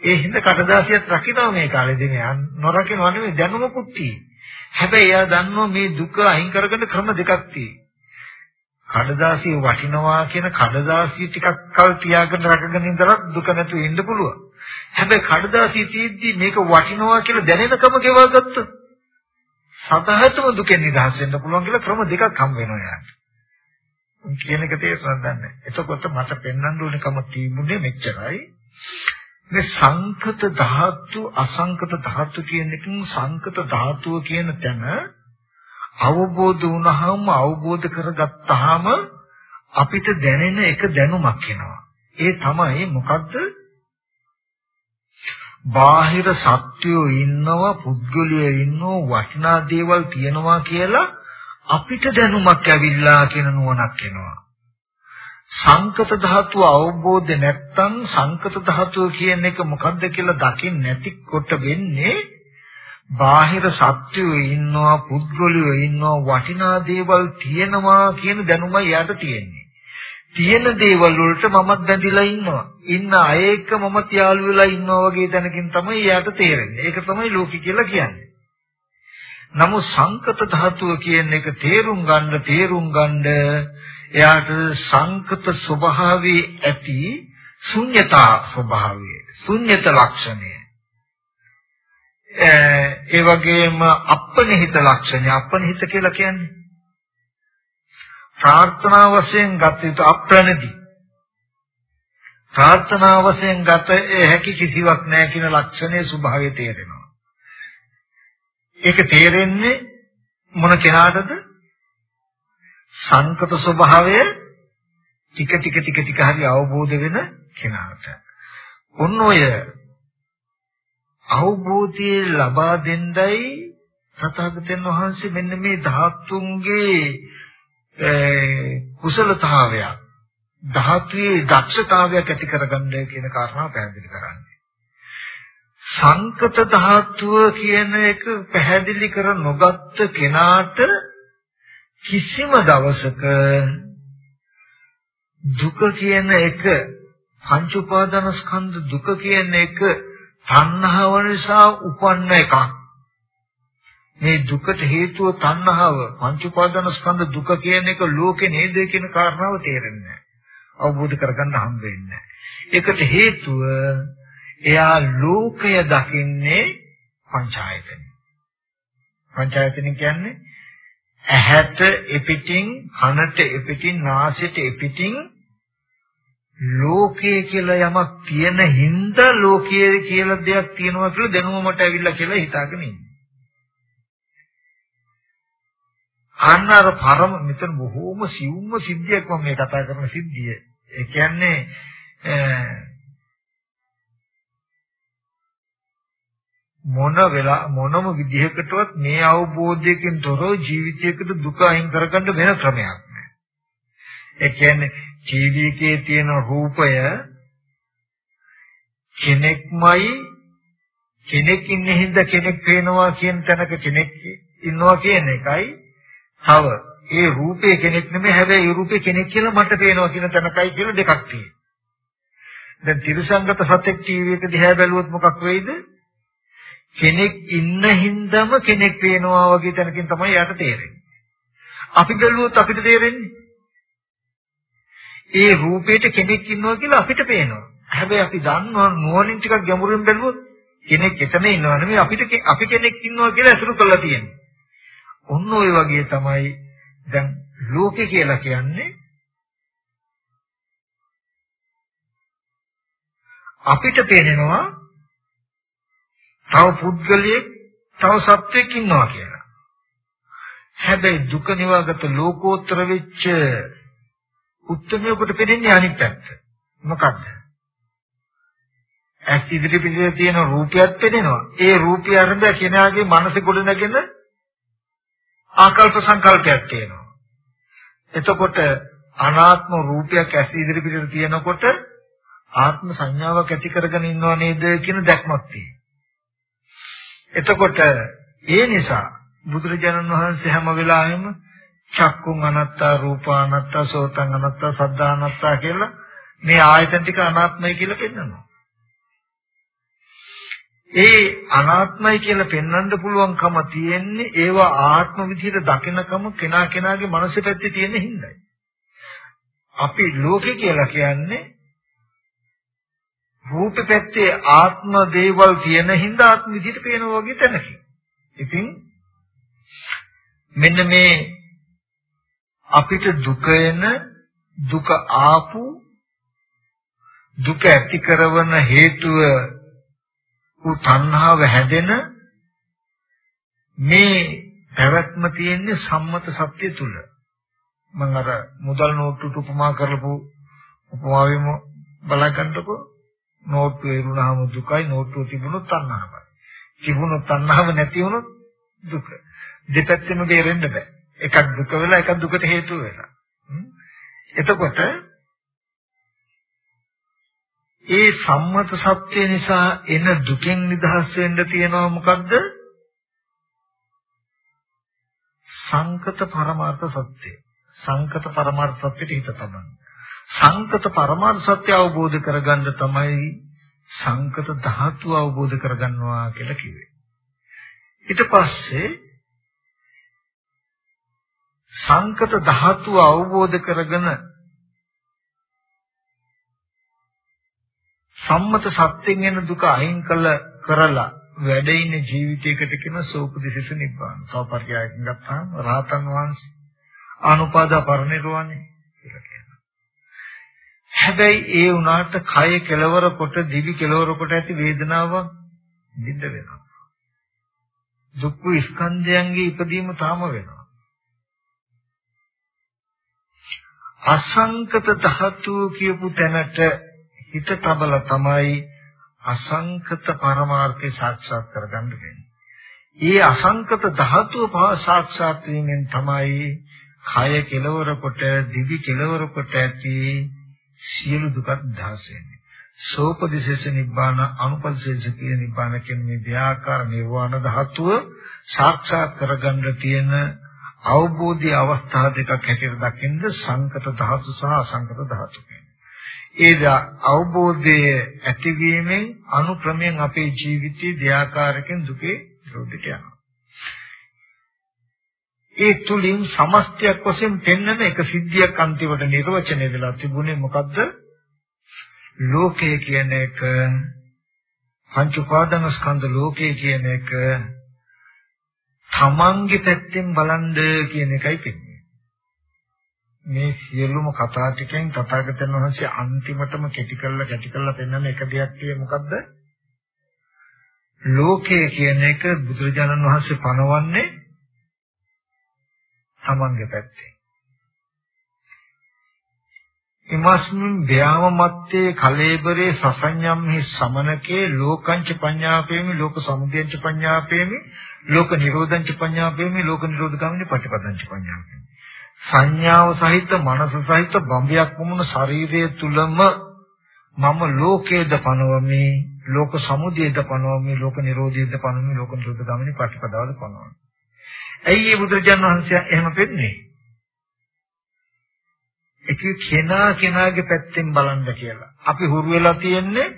ඒ හින්දා කටදාසියත් රකින්නවා මේ කාලේදී මේ නොරකින්නවා නෙමෙයි දැනුමකුත් හැබැයි එයා දන්නවා මේ දුක අයින් කරගන්න ක්‍රම දෙකක් තියෙනවා. කඩදාසිය වටිනවා කියන කඩදාසිය ටිකක් කල් තියාගෙන රැකගෙන ඉඳලා දුක නැතුව ඉන්න පුළුවන්. හැබැයි කඩදාසිය තියෙද්දි මේක වටිනවා කියලා දැනෙනකම ගෙවා ගත්තොත් සතහටම දුකෙන් නිදහස් වෙන්න පුළුවන් කියලා ක්‍රම දෙකක් හම් වෙනවා යාට. කියන එක තේරුම් ගන්න. එතකොට මට පෙන්වන්න ඕනකම තිබුණේ මෙච්චරයි. මේ සංකත ධාතු අසංකත ධාතු කියන එකෙන් සංකත ධාතුව කියන තැන අවබෝධ වුණාම අවබෝධ කරගත්තාම අපිට දැනෙන එක දැනුමක් එනවා. ඒ තමයි මොකද්ද? බාහිර සත්‍යෝ ඉන්නවා පුද්ගලයෝ ඉන්නවා වටිනා දේවල් තියනවා කියලා අපිට දැනුමක් ඇවිල්ලා කියන නුවණක් එනවා. සංකත ධාතුව අවබෝධ නැත්නම් සංකත ධාතුව කියන එක මොකද්ද කියලා දකින්න නැතිකොට වෙන්නේ බාහිර සත්‍යෝ ඉන්නවා පුද්ගලයෝ ඉන්නවා වටිනා දේවල් තියෙනවා කියන දැනුමයි යාට තියෙන්නේ. තියෙන දේවල් වලට මමත් බැඳිලා ඉන්නවා. ඉන්න අය එක්ක මමත් යාළු වෙලා ඉන්නවා වගේ දැනකින් තමයි යාට තේරෙන්නේ. ඒක තමයි ලෝකي කියලා කියන්නේ. නමුත් සංකත ධාතුව කියන එක තේරුම් ගන්න තේරුම් ගන්න එයාට සංකත ස්වභාවයේ ඇති ශුන්්‍යතා ස්වභාවය ශුන්්‍යත ලක්ෂණය. ඒ වගේම අපනිහිත ලක්ෂණය. අපනිහිත කියලා කියන්නේ ප්‍රාර්ථනා වශයෙන් ගත යුතු අප්‍රණදී. ප්‍රාර්ථනා වශයෙන් ගත හැකි කිසිවක් නැහැ කියන ලක්ෂණයේ ස්වභාවය තේරෙනවා. ඒක තේරෙන්නේ මොන කෙනාටද? සංකත ස්වභාවය ටික ටික ටික ටික හරි අවබෝධ වෙන කෙනාට. ඔන්න ඔය අවබෝධය ලබා දෙන්නයි තථාගතයන් වහන්සේ මෙන්න මේ ධාතුන්ගේ කුසලතාවය ධාතුවේ දක්ෂතාවයක් ඇති කරගන්න කියන කාරණාව පැහැදිලි කරන්නේ. සංකත ධාතුව කියන එක පැහැදිලි කර නොගත්ත කෙනාට කිසිම දවසක දුක කියන එක පංච උපාදාන ස්කන්ධ දුක කියන එක තණ්හාව නිසා උපන්න එකක්. මේ දුකට හේතුව තණ්හාව පංච උපාදාන ස්කන්ධ දුක කියන එක ලෝකේ නේද කියන කාරණාව තේරෙන්නේ අවබෝධ කරගන්න හම්බ වෙන්නේ ඒකට හේතුව එයා ලෝකය දකින්නේ පංචායතන පංචායතන කියන්නේ ඇහැට එපිටින් කනට එපිටින් නාසයට එපිටින් ලෝකයේ කියලා යමක් තියෙන හින්දා ලෝකයේ කියලා දෙයක් තියෙනවා කියලා දැනුම මට ඇවිල්ලා කියලා හිතාගෙන ඉන්නේ. අන්නර පරම මෙතන බොහෝම සිවුම්ම සිද්ධියක් මම මේ කතා කරන සිද්ධිය. ඒ කියන්නේ මොන වෙලා මොනම විදිහකටවත් මේ අවබෝධයකින් තොරව ජීවිතයකට දුක අයින් කරගන්න වෙන ක්‍රමයක් නැහැ. ඒ කියන්නේ ජීවිතයේ තියෙන රූපය කෙනෙක්මයි කෙනෙක් ඉන්නේ හින්දා කෙනෙක් පේනවා කියන තැනක කෙනෙක් ඉන්නවා කියන එකයි තව ඒ රූපේ කෙනෙක් නෙමෙයි හැබැයි ඒ රූපේ කෙනෙක් කියලා මට පේනවා කියන තැනකයි කියලා දෙකක් තියෙනවා. දැන් තිරසංගත සත්‍යක් ටීවී එක දිහා බැලුවොත් මොකක් වෙයිද? කෙනෙක් ඉන්න හින්දාම කෙනෙක් පේනවා වගේ තැනකින් තමයි යාට තේරෙන්නේ. අපි බැලුවොත් අපිට තේරෙන්නේ ඒ රූපේට කෙනෙක් ඉන්නවා කියලා අපිට පේනවා. හැබැයි අපි දන්නවා නුවණින් ටිකක් ගැඹුරින් බැලුවොත් කෙනෙක් එතන ඉන්නවා නෙමෙයි අපිට අපි කෙනෙක් ඉන්නවා කියලා අසුරු කරලා තියෙන්නේ. ඔන්න ඔය වගේ තමයි දැන් ලෝකේ කියලා කියන්නේ අපිට පේනවා තව පුද්ගලයෙක් තව සත්වෙක් ඉන්නවා කියලා. හැබැයි දුක නිවාගත ලෝකෝත්තර වෙච්ච උත්තරමයකට පෙනෙන්නේ අනිත් පැත්ත. මොකක්ද? ඇස් ඉදිරි පිටේ තියෙන රූපයක් පෙනෙනවා. ඒ රූපය අරඹ කෙනාගේ මනස ගොඩනගෙන ආකල්ප සංකල්පයක් තියෙනවා. එතකොට අනාත්ම රූපයක් ඇස් ඉදිරි පිටේ තියෙනකොට ආත්ම සංඥාවක් ඇති කරගෙන ඉන්නව නේද කියන දැක්මක් තියෙනවා. එතකොට ඒ නිසා බුදුරජාණන් වහන්සේ හැම වෙලාවෙම චක්කුං අනත්තා රූපා අනත්තා සෝතං අනත්තා සද්ධා අනත්තා කියලා මේ ආයතන ටික අනාත්මයි කියලා පෙන්නනවා. ඒ අනාත්මයි කියලා පෙන්වන්න පුළුවන්කම තියෙන්නේ ඒවා ආත්ම විදිහට දකිනකම කෙනා කෙනාගේ මනස පැත්තේ තියෙන හිඳයි. අපි ලෝකේ කියලා කියන්නේ රූප පැත්තේ ආත්ම දේවල් තියෙන හින්දා ආත්ම විදිහට පේනවා වගේ තැනකින්. ඉතින් මෙන්න මේ අපිට දුක එන දුක ආපු දුක ඇති කරන හේතුව උ තණ්හාව හැදෙන මේ පැවැත්ම තියෙන්නේ සම්මත සත්‍ය තුල මම අර මුදල් නෝට්ටුට උපමා කරලපු උපමාවෙම බලකන්නකො නෝට්ටු එරුණාම දුකයි නෝට්ටුව තිබුණොත් තණ්හාවයි තිබුණොත් තණ්හාව නැති වුණොත් දුක දෙපැත්තෙම බේරෙන්න බෑ එකක් දුක වෙලා එකක් දුකට හේතු වෙලා එතකොට ඒ සම්මත සත්‍ය නිසා එන දුකෙන් නිදහස් වෙන්න තියෙනවා මොකද්ද? සංකත පරමාර්ථ සත්‍ය. සංකත පරමාර්ථ සත්‍යෙට හිත තබන්න. සංකත පරමාර්ථ සත්‍ය අවබෝධ කරගන්න තමයි සංකත ධාතු අවබෝධ කරගන්නවා කියලා කිව්වේ. ඊට පස්සේ සංකත ධාතු අවබෝධ කරගෙන සම්මත සත්‍යෙන් එන දුක අයින් කළ කරලා වැඩ ඉන්න ජීවිතයකට කියන සෝපදිසිස නිබ්බාන. සෝපර්යයෙන් ගත්තාම රහතන් වහන්සේ අනුපාදා පරිනිර්වාණය කියලා කියනවා. හැබැයි ඒ උනාට කය කෙලවර කොට දිවි කෙලවර කොට ඇති වේදනාවක් නිද්ද වෙනවා. දුක් ස්කන්ධයන්ගේ ඉදීම තාම වෙනවා. අසංකත ධාතු කියපු තැනට හිත තබල තමයි අසංකත පරමාර්ථය සාක්ෂාත් කරගන්න වෙන්නේ. ඒ අසංකත ධාතුව සාක්ෂාත් වීමෙන් තමයි කය කෙලවර කොට දිවි කෙලවර කොට ඇති සියලු දුක දහස් වෙන්නේ. සෝපදිශේෂ නිබ්බාන අනුපදිශේෂ කියන නිබ්බාන කියන මේ දෙආකාර නිර්වාණ ධාතුව සාක්ෂාත් කරගන්න තියෙන අවබෝධයේ අවස්ථා දෙකක් හැටියට දකින්න සංකත ධාතු සහ අසංකත ධාතු ඒ අවබෝධයේ ඇතිවීමෙන් අනුක්‍රමයෙන් අපේ ජීවිතයේ දෙආකාරකින් දුකේ නිරෝධයට යනවා. ඒ තුලින් සමස්තයක් වශයෙන් පෙන්වන එක සිද්ධියක් අන්තිමට නිර්වචනය වෙලා තිබුණේ මොකද්ද? ලෝකය කියන එක පංච උපාදාන ස්කන්ධ ලෝකය කියන එක තමන්ගේ පැත්තෙන් බලන්ද කියන එකයි පෙන්වන්නේ. මේ සියලුම කතා ටිකෙන් තථාගතයන් වහන්සේ අන්තිමටම කෙටි කරලා කෙටි කරලා පෙන්වන එක දෙයක් තියෙ මොකද්ද? ලෝකය කියන එක බුදුරජාණන් වහන්සේ පනවන්නේ තමන්ගේ පැත්තෙන්. ඉමස්මින් ව්‍යාම මත්තේ කලේබරේ සසඤ්ඤම්හි සමනකේ ලෝකංච පඤ්ඤාපේමි ලෝක සමුදයංච පඤ්ඤාපේමි ලෝක නිරෝධංච පඤ්ඤාපේමි ලෝක නිරෝධගාමිනී පටිපදංච පඤ්ඤාපේමි සංඥාව සහිත මනස සහිත බඹයක් වුණ ශරීරය තුලම මම ලෝකේද පනවමි ලෝක සමුදයද පනවමි ලෝක නිරෝධයද පනවමි ලෝක නිරෝධ ගමනේ ප්‍රතිපදාවද පනවමි ඇයි මේ බුදුරජාණන් වහන්සේ එහෙම පෙන්නේ එක කෙනා කෙනාගේ පැත්තෙන් බලන්න කියලා. අපි හුරු වෙලා තියෙන්නේ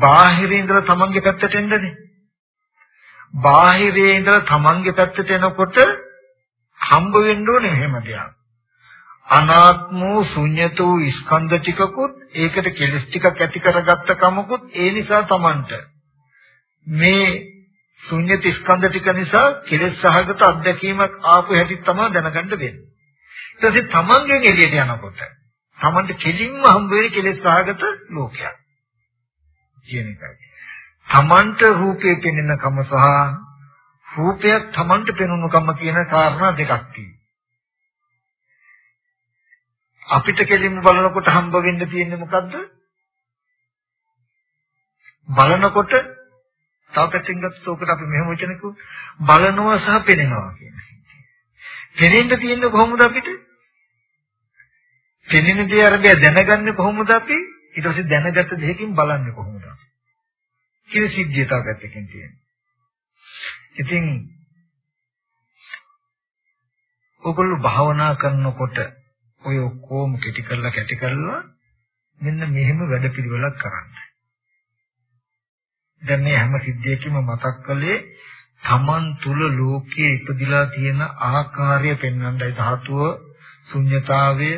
බාහිරින් ඉඳලා තමන්ගේ පැත්තට එන්නනේ. බාහිරේ ඉඳලා තමන්ගේ පැත්තට එනකොට හම්බ වෙන්න ඕනේ එහෙම දෙයක්. අනාත්ම වූ ශුන්්‍යත වූ ස්කන්ධ ටිකකුත් ඒකට කෙලස් ටිකක් ඇති කරගත්ත කමකුත් ඒ නිසා Tamanට මේ ශුන්්‍යත ස්කන්ධ ටික නිසා කෙලස් සහගත අත්දැකීමක් ආපු හැටි තමයි දැනගන්න වෙන්නේ. ඊට පස්සේ Tamanගෙන් එළියට යනකොට Tamanට කෙලින්ම හම්බ වෙන කෙලස් සහගත ලෝකයක් කියන එකයි. Tamanට රූපේ පෙනෙන කම සහ රූපයක් Tamanට පෙනුණු කම කියන කාරණා දෙකක් තියෙනවා. අපිට කෙලින්ම බලනකොට හම්බ වෙන්න තියෙන්නේ මොකද්ද? බලනකොට තව පැත්තකින් ගත්තොත් උකට අපි මෙහෙම වචනකෝ බලනවා සහ පෙනෙනවා කියන. පෙනෙන්න තියෙන්නේ කොහොමද අපිට? පෙනෙන දේ අරබය දැනගන්නේ කොහොමද අපි? ඊට පස්සේ දැනගත්ත දෙයකින් බලන්නේ කොහොමද? කියන සිද්ධිය තව පැත්තකින් තියෙනවා. ඉතින් ඔගොල්ලෝ භාවනා කරනකොට ඔය ඔක්කොම කෙටි කරලා කැටි කරලා මෙන්න මෙහෙම වැඩපිළිවෙලක් කරන්න. දැන් මේ හැම සිද්ධියකම මතක් කළේ තමන් තුල ලෝකයේ ඉපදිලා තියෙන ආකාරය පෙන්වන්නයි ධාතුව ශුන්්‍යතාවය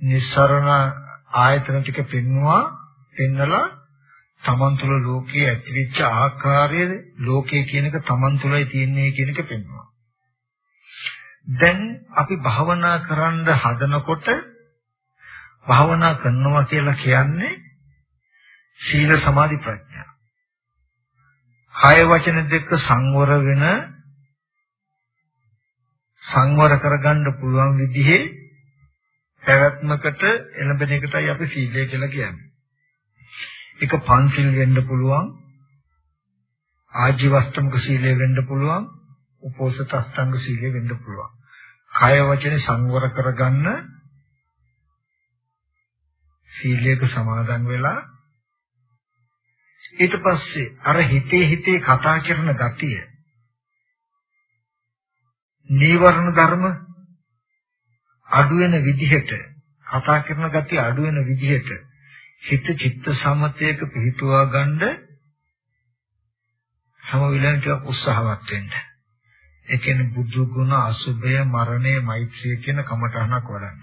නිස්සරණ ආයතන ටික පෙන්වුවා පෙන්නලා තමන් තුල ලෝකයේ ඇතිවෙච්ච ආකාරය ලෝකයේ කියන එක තමන් තුලයි තියෙන්නේ කියන එක පෙන්වුවා දැන් අපි භාවනා කරන්න හදනකොට භාවනා කරනවා කියලා කියන්නේ සීල සමාධි ප්‍රඥා. කාය වචන දෙක සංවර වෙන සංවර කරගන්න පුළුවන් විදිහේ පැවැත්මකට එළඹෙන එකටයි අපි සීලය කියලා කියන්නේ. ඒක පංචිල් වෙන්න පුළුවන් ආජීවස්තමක සීලය වෙන්න පුළුවන් උපෝසත අස්තංග සීලය වෙන්න පුළුවන්. කය වචනේ සංවර කරගන්න සීලයක සමාදන් වෙලා ඊට පස්සේ අර හිතේ හිතේ කතා කරන ගතිය නීවරණ ධර්ම අඩු වෙන විදිහට කතා කරන ගතිය අඩු වෙන විදිහට හිත චිත්ත සමතයක පිහිටුවා ගන්න හැම වෙලාවෙම ටිකක් උත්සාහවත් වෙන්න. ඒ කියන්නේ බුදු ගුණ අසුභය මරණය මෛත්‍රිය කියන කමඨහනක් වඩන්න.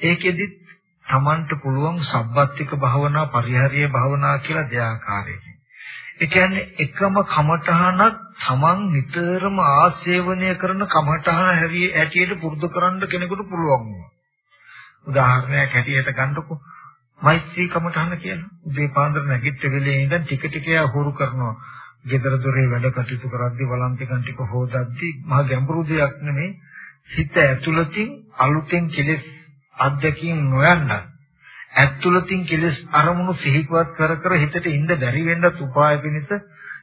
ඒකෙදිත් Tamanට පුළුවන් සබ්බත්තික භාවනා පරිහාරීය භාවනා කියලා දෙආකාරයකින්. ඒ කියන්නේ එකම කමඨහනක් Taman නිතරම ආසේවනය කරන කමඨහන හැටියට පුරුදු කරන්න කෙනෙකුට පුළුවන් වෙනවා. උදාහරණයක් හැටියට ගන්නකො මෛත්‍රී කමඨහන කියලා. උදේ පාන්දර නැගිට වෙලේ ඉඳන් ටික ටික හුරු කරනවා. ගෙදර දොරේ වැඩ කටයුතු කරද්දී වළංතිකන් ටික හොදද්දී මහ ගැඹුරු දෙයක් නෙමෙයි හිත ඇතුළතින් අලුතෙන් කෙලෙස් අධ්‍යක්ීම් නොයන්න. ඇතුළතින් කෙලෙස් අරමුණු සිහිපවත් කර කර හිතට ඉඳ බැරි වෙන්නත් උපාය පිණිස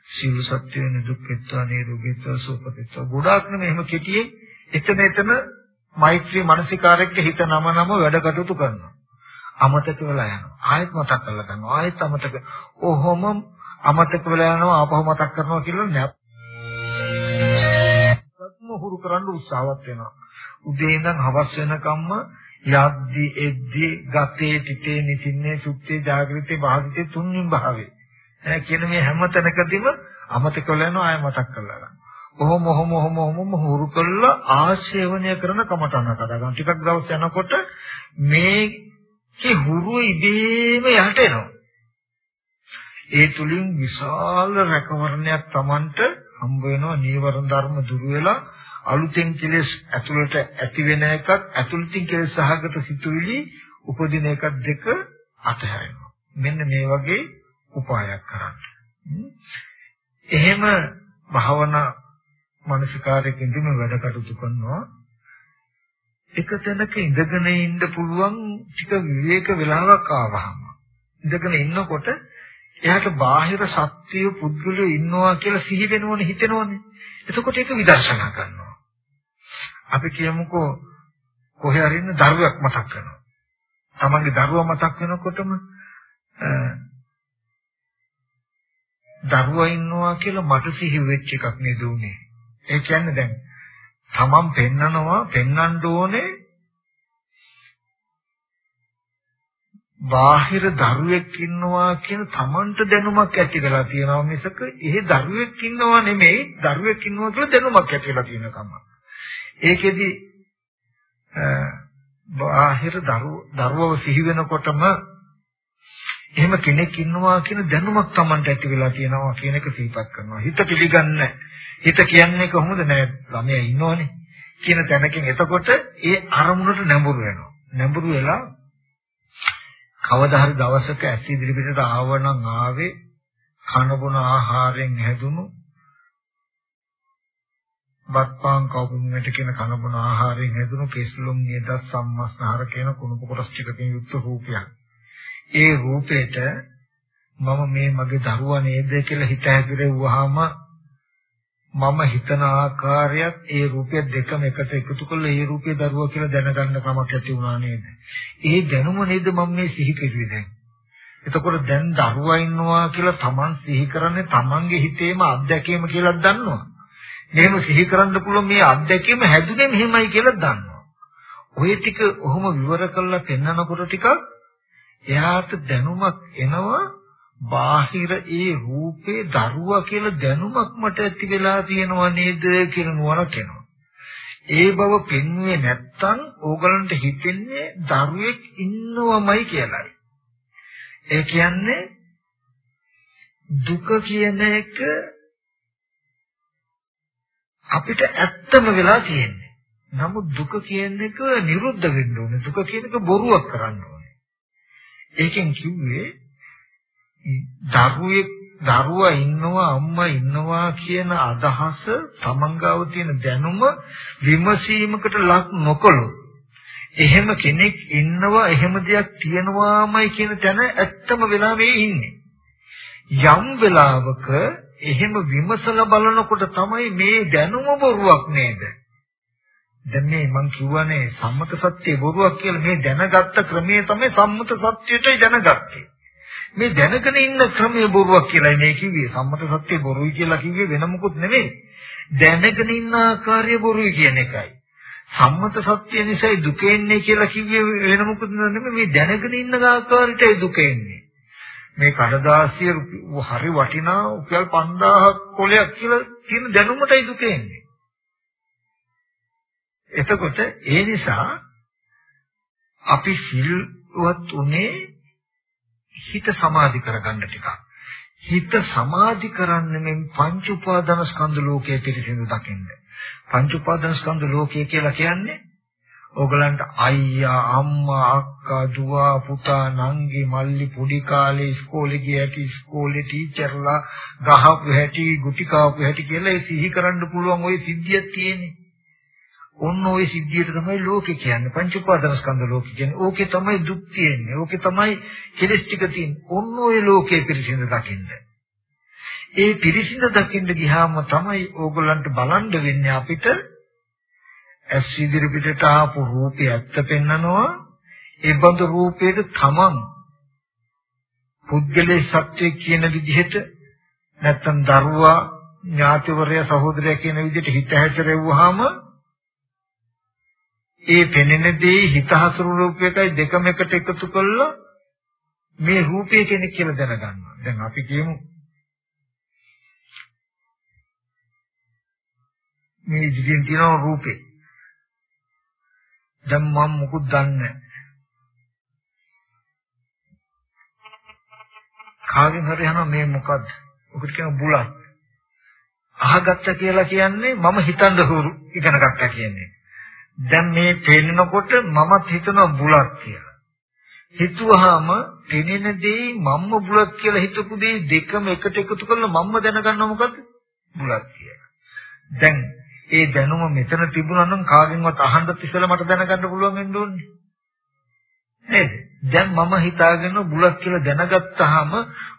සියලු සත්‍ය වෙන දුක්ඛත්වා නිරෝගීත්වා සුවපත්වා ගොඩාක් නෙමෙයි එහෙම කෙටියේ එතන එතන මෛත්‍රී මානසිකාරයක හිත නම නම වැඩ කටයුතු කරනවා. අමතක වෙලා යනවා. ආයෙත් මතක් කරලා ගන්නවා. ආයෙත් අමතක. ඔහොම අමතක වෙලා යනවා ආපහු මතක් කරනවා කියලා නැත්නම් හුරු කරන්න උත්සාහවත් වෙනවා. උදේ ඉඳන් හවස වෙනකම්ම යද්දි එද්දි ගතේ තිතේ නිසින්නේ සුත්තේ ජාගෘතේ වාදිතේ තුන්ින් භාවේ. එන කියන මේ හැම තැනකදීම අමතක වෙලා යනවා ආය මතක් කරලා ගන්න. ඔහොම ඔහොම ඔහොම ඔහොම හුරු කළා ආශේවනය කරන කමටන කතා ගන්න. ටිකක් දවස් යනකොට මේකේ හුරු ඉබේම යහට එනවා. ඒ තුලින් විශාල රැකවරණයක් Tamanට හම්බ වෙනවා නීවරණ ධර්ම දුරු වෙලා අලුතෙන් කෙලෙස් ඇතුළට ඇති වෙන එකත් ඇතුළතින් කෙලෙස් සහගත සිතුවිලි උපදින එකත් දෙක අතහැරෙනවා. මෙන්න මේ වගේ උපායක් කරන්න. එහෙම භාවනා මානසිකාරයකින් දින වැඩ කටයුතු කරනවා. එක තැනක ඉඳගෙන ඉන්න පුළුවන් ටික විවේක වෙලාවක් ආවහම. ඉඳගෙන ඉන්නකොට එයාට බාහිර සත්‍ය පුද්ගලයෝ ඉන්නවා කියලා සිහි වෙනවනේ හිතෙනවනේ. එතකොට ඒක විදර්ශනා කරනවා. අපි කියමුකෝ කොහේ හරි ඉන්න දරුවෙක් මතක් කරනවා. තමන්ගේ දරුවා මතක් වෙනකොටම දරුවා ඉන්නවා කියලා මට සිහි වෙච්ච එකක් නේද උනේ. ඒ කියන්නේ දැන් තමන් පෙන්නනවා පෙන්වන්න ඕනේ බාහිර දරුවෙක් ඉන්නවා කියන Tamanට දැනුමක් ඇති වෙලා තියෙනවා මිසක එහෙ දරුවෙක් ඉන්නවා නෙමෙයි දරුවෙක් ඉන්නවා කියලා දැනුමක් ඇති වෙලා තියෙන කම. ඒකෙදි බාහිර දරුවව සිහි වෙනකොටම එහෙම කෙනෙක් ඉන්නවා කියන දැනුමක් Tamanට ඇති වෙලා තියෙනවා කියන එක සිහිපත් කරනවා. හිත පිළිගන්නේ හිත කියන්නේ කොහොමද නෑ ළමයා ඉන්නෝනේ කියන තැනකින් එතකොට ඒ අරමුණට නැඹුරු වෙනවා. නැඹුරු වෙලා කවදා හරි දවසක ඇස් ඉදිරිපිටට ආවනම් ආවේ කන බොන ආහාරයෙන් හැදුණු බත්පාන් කවුරුන්ට කියන කන බොන ආහාරයෙන් හැදුණු කෙස්ලොම් නියදත් සම්මස්නහර කියන කුණප කොටස් ටිකකින් යුක්ත රූපයක්. ඒ රූපේට මම මේ මගේ දරුවා නේද කියලා හිත හැදිරෙව්වහම මම හිතන ආකාරයත් ඒ රූපය දෙකම එකට එකතු කරලා ඒ රූපේ දරුවා කියලා දැනගන්න කමක් ඇති වුණා නේද? ඒ දැනුම නේද මම මේ සිහි කෙරුවේ දැන්. එතකොට දැන් දරුවා ඉන්නවා කියලා Taman සිහි කරන්නේ Tamanගේ හිතේම අත්දැකීම කියලා දන්නවා. මෙහෙම සිහි කරන්න පුළුවන් මේ අත්දැකීම හැදුනේ මෙහෙමයි කියලා දන්නවා. ඔය ටික ඔහොම විවර කරලා පෙන්නකොට ටිකක් එයාට දැනුමක් එනවා බාහිර ඒ රූපේ දරුවා කියලා දැනුමක් මට ඇති වෙලා තියෙනව නේද කියලා නුවණක් එනවා. ඒ බව පෙන්වුවේ නැත්තම් ඕගලන්ට හිතෙන්නේ දරුවෙක් ඉන්නවමයි කියලායි. ඒ කියන්නේ දුක කියන එක අපිට ඇත්තම වෙලා තියෙන්නේ. නමුත් දුක කියන එක නිරුද්ධ වෙන්න ඕනේ. දුක කියන එක බොරුවක් කරන්න ඕනේ. ඒකෙන් කිව්වේ දරුවෙක් දරුවා ඉන්නවා අම්මා ඉන්නවා කියන අදහස තමන්ගාව තියෙන දැනුම විමසීමකට ලක් නොකළොත් එහෙම කෙනෙක් ඉන්නවා එහෙම දෙයක් තියෙනවාමයි කියන තැන ඇත්තම වෙලා මේ ඉන්නේ යම් වෙලාවක එහෙම විමසලා බලනකොට තමයි මේ දැනුම බොරුවක් නේද? දැන් මේ මං කියවනේ සම්මත සත්‍ය බොරුවක් කියලා. මේ දැනගත්ත ක්‍රමය තමයි සම්මත සත්‍යයටයි දැනගත්තේ. මේ දැනගෙන ඉන්න ක්‍රමය බොරුවක් කියලා මේ කිව්වේ. සම්මත සත්‍ය බොරුයි කියලා කිව්වේ වෙන මොකුත් නෙමෙයි. දැනගෙන ඉන්න ආකාරය බොරුයි කියන එකයි. සම්මත සත්‍ය නිසායි දුක එන්නේ කියලා කිව්වේ වෙන මොකුත් නෙමෙයි. මේ දැනගෙන ඉන්න ආකාරයටයි දුක එන්නේ මේ කඩදාසිය හරි වටිනා රුපියල් 5000ක් කොලයක් කියලා කියන දැනුමටයි දුක එන්නේ එතකොට ඒ නිසා අපි සිල්වත් උනේ හිත සමාධි කරගන්න ටිකක්. හිත සමාධි කරන්නේ මේ පංච උපාදාන ස්කන්ධ ලෝකයේ පිළිසිඳ දකින්න. පංච උපාදාන ස්කන්ධ ලෝකය කියලා කියන්නේ ඕගලන්ට අයියා අම්මා අක්කා දුව පුතා නංගි මල්ලි පොඩි කාලේ ඉස්කෝලේ ගිය හැටි ඉස්කෝලේ ටීචර්ලා ගහපු හැටි ගුටි කාපු හැටි කියලා ඒ සිහි කරන්න පුළුවන් ওই සිද්ධියක් තියෙන්නේ. ඔන්න ওই සිද්ධියට තමයි ලෝකේ කියන්නේ පංච උපාදානස්කන්ධ ලෝකේ කියන්නේ. ඕකේ තමයි දුක් තියෙන්නේ. ඕකේ තමයි කෙලස් ටික තියෙන්නේ. ඔන්න ওই ලෝකේ පිරිසිඳ දකින්න. ඒ පිරිසිඳ දකින්න ගියාම තමයි ඕගොල්ලන්ට බලන්න වෙන්නේ අපිට ඇස් ඉදිරි පිටට ආපු රූපය ඇත්ත පෙන්නනවා. ඒ බඳු රූපයට තමන් පුද්ගලයේ සත්‍ය කියන විදිහට නැත්තම් දරුවා ඥාතිවරයා සහෝදරයා කියන විදිහට හිත හැසිරෙව්වහම ඒ පෙනෙන දේ හිත හසුරු රූපයකයි දෙකම එකට එකතු කළා මේ රූපය කෙනෙක් කියලා දැනගන්නවා. දැන් අපි කියමු මේ ඉදිරියෙන් තියෙන රූපේ. දැන් මම මුකුත් දන්නේ කාගෙන් හරි අහනවා මේ මොකද්ද? ඔකට කියන බුලත්. අහගත්ත කියලා කියන්නේ මම හිතන්න හුරු ඉගෙන ගත්තා කියන්නේ. දැන් මේ පේනකොට මමත් හිතනවා බුලත් කියලා. හිතුවාම පෙනෙන දේ මම්ම බුලත් කියලා හිතපු දේ දෙකම එකට එකතු කරලා මම්ම දැනගන්නවා මොකද්ද? බුලත් කියලා. දැන් ඒ දැනුම මෙතන තිබුණා නම් කාගෙන්වත් අහන්නත් ඉස්සෙල්ලා මට දැනගන්න පුළුවන් වෙන්න ඕනේ. නේද? දැන් මම හිතාගෙන බුලත් කියලා දැනගත්තාම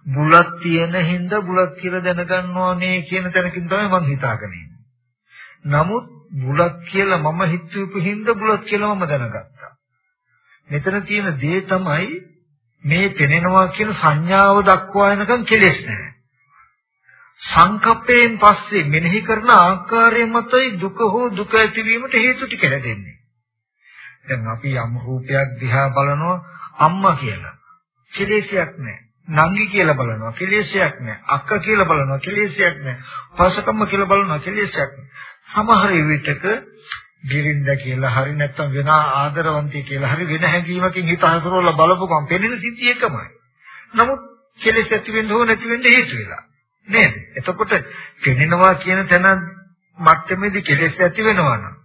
බුලත් තියෙන හින්දා බුලත් කියලා දැනගන්නවා නේ කියන තැනකින් තමයි මම හිතාගෙන ඉන්නේ. නමුත් බුලත් කියලා මම හිතුවපු හින්දා බුලත් කියලා මම දැනගත්තා. මෙතන තියෙන දේ තමයි මේ පෙනෙනවා කියන සංඥාව දක්වා එනකන් කෙලෙස් නැහැ. සංකප්පයෙන් පස්සේ මෙනෙහි කරන ආකාරය මතයි දුක හෝ දුක ඇතිවීමට හේතු ටික හැදෙන්නේ. දැන් අපි යම් රූපයක් දිහා බලනවා අම්මා කියලා. කෙලෙසයක් නැහැ. නංගි කියලා බලනවා කෙලෙසයක් නැහැ. අක්ක කියලා බලනවා කෙලෙසයක් නැහැ. පසකම්ම කියලා බලනවා කෙලෙසයක් නැහැ. සමහර විටක ගිරින්ද කියලා හරි නැත්නම් වෙන ආදරවන්තය කියලා හරි වෙන හැඟීමකින් හිත හසුරවලා බලපුවම පෙනෙන සිද්ධිය එකමයි. නමුත් කෙලෙස් ඇති වෙන්න හෝ නැති වෙන්න හේතු වෙලා. නේද? එතකොට පෙනෙනවා කියන තැන මට්ටමේදී කෙලෙස් ඇති වෙනවා නම්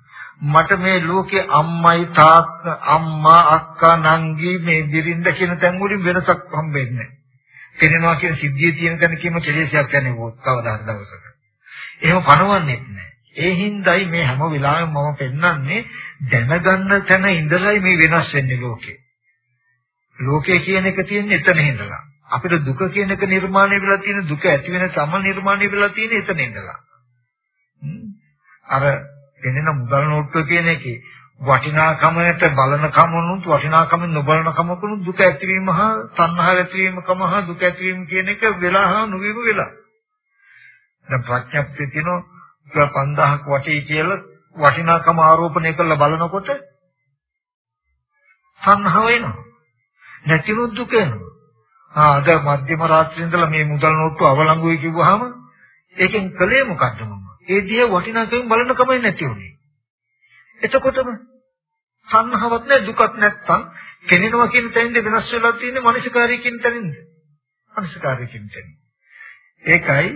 මට මේ ලෝකේ අම්මයි තාත්තා අම්මා අක්කා නංගි මේ බිරින්ද කියන තැන් වලින් වෙනසක් හම්බෙන්නේ නැහැ. පෙනෙනවා කියන සිද්ධිය තියෙන තැන කියම කෙලෙසයක් යන්නේ කවදා හරි දවසක. එහෙම පණවන්නේ නැහැ. ඒ හින්දායි මේ හැම වෙලාවෙම මම පෙන්වන්නේ දැනගන්න තැන ඉඳලායි මේ වෙනස් වෙන්නේ ලෝකේ. ලෝකේ කියන එක තියෙන්නේ එතන ඉඳලා. අපිට දුක කියන එක නිර්මාණය වෙලා තියෙන දුක ඇති වෙන තම නිර්මාණය වෙලා තියෙන එතන ඉඳලා. අර දෙනෙන මුදල් නෝට්ටුව කියන එකේ වටිනාකමට බලන කමනුත් වටිනාකම නොබලන කමකුණු දුක ඇතිවීම හා තණ්හාව ඇතිවීම කම හා දුක ඇතිවීම කියන එක වෙලා හා නොවීම වෙලා. දැන් ප්‍රඥප්තිය තියෙනවා 5000ක් වටේ කියලා වටිනාකම ආරෝපණය කරලා බලනකොට සංහව වෙනවා. නැතිවෙ දුක එනවා. ආ අද මධ්‍යම රාත්‍රියේ ඉඳලා මේ මුදල් නෝට්ටු අවලංගුයි කිව්වහම ඒකෙන් කලේ මොකද්ද මම? ඒ දිහා වටිනාකමින් බලන කමයි නැති උනේ. එතකොටම සංහවක් නැ දුකක් නැත්තම් කෙනෙනවා කියන තැනින්ද වෙනස් වෙලා තියෙන්නේ මනසකාරී කියන තැනින්ද? මනසකාරී කියන තැනින්. ඒකයි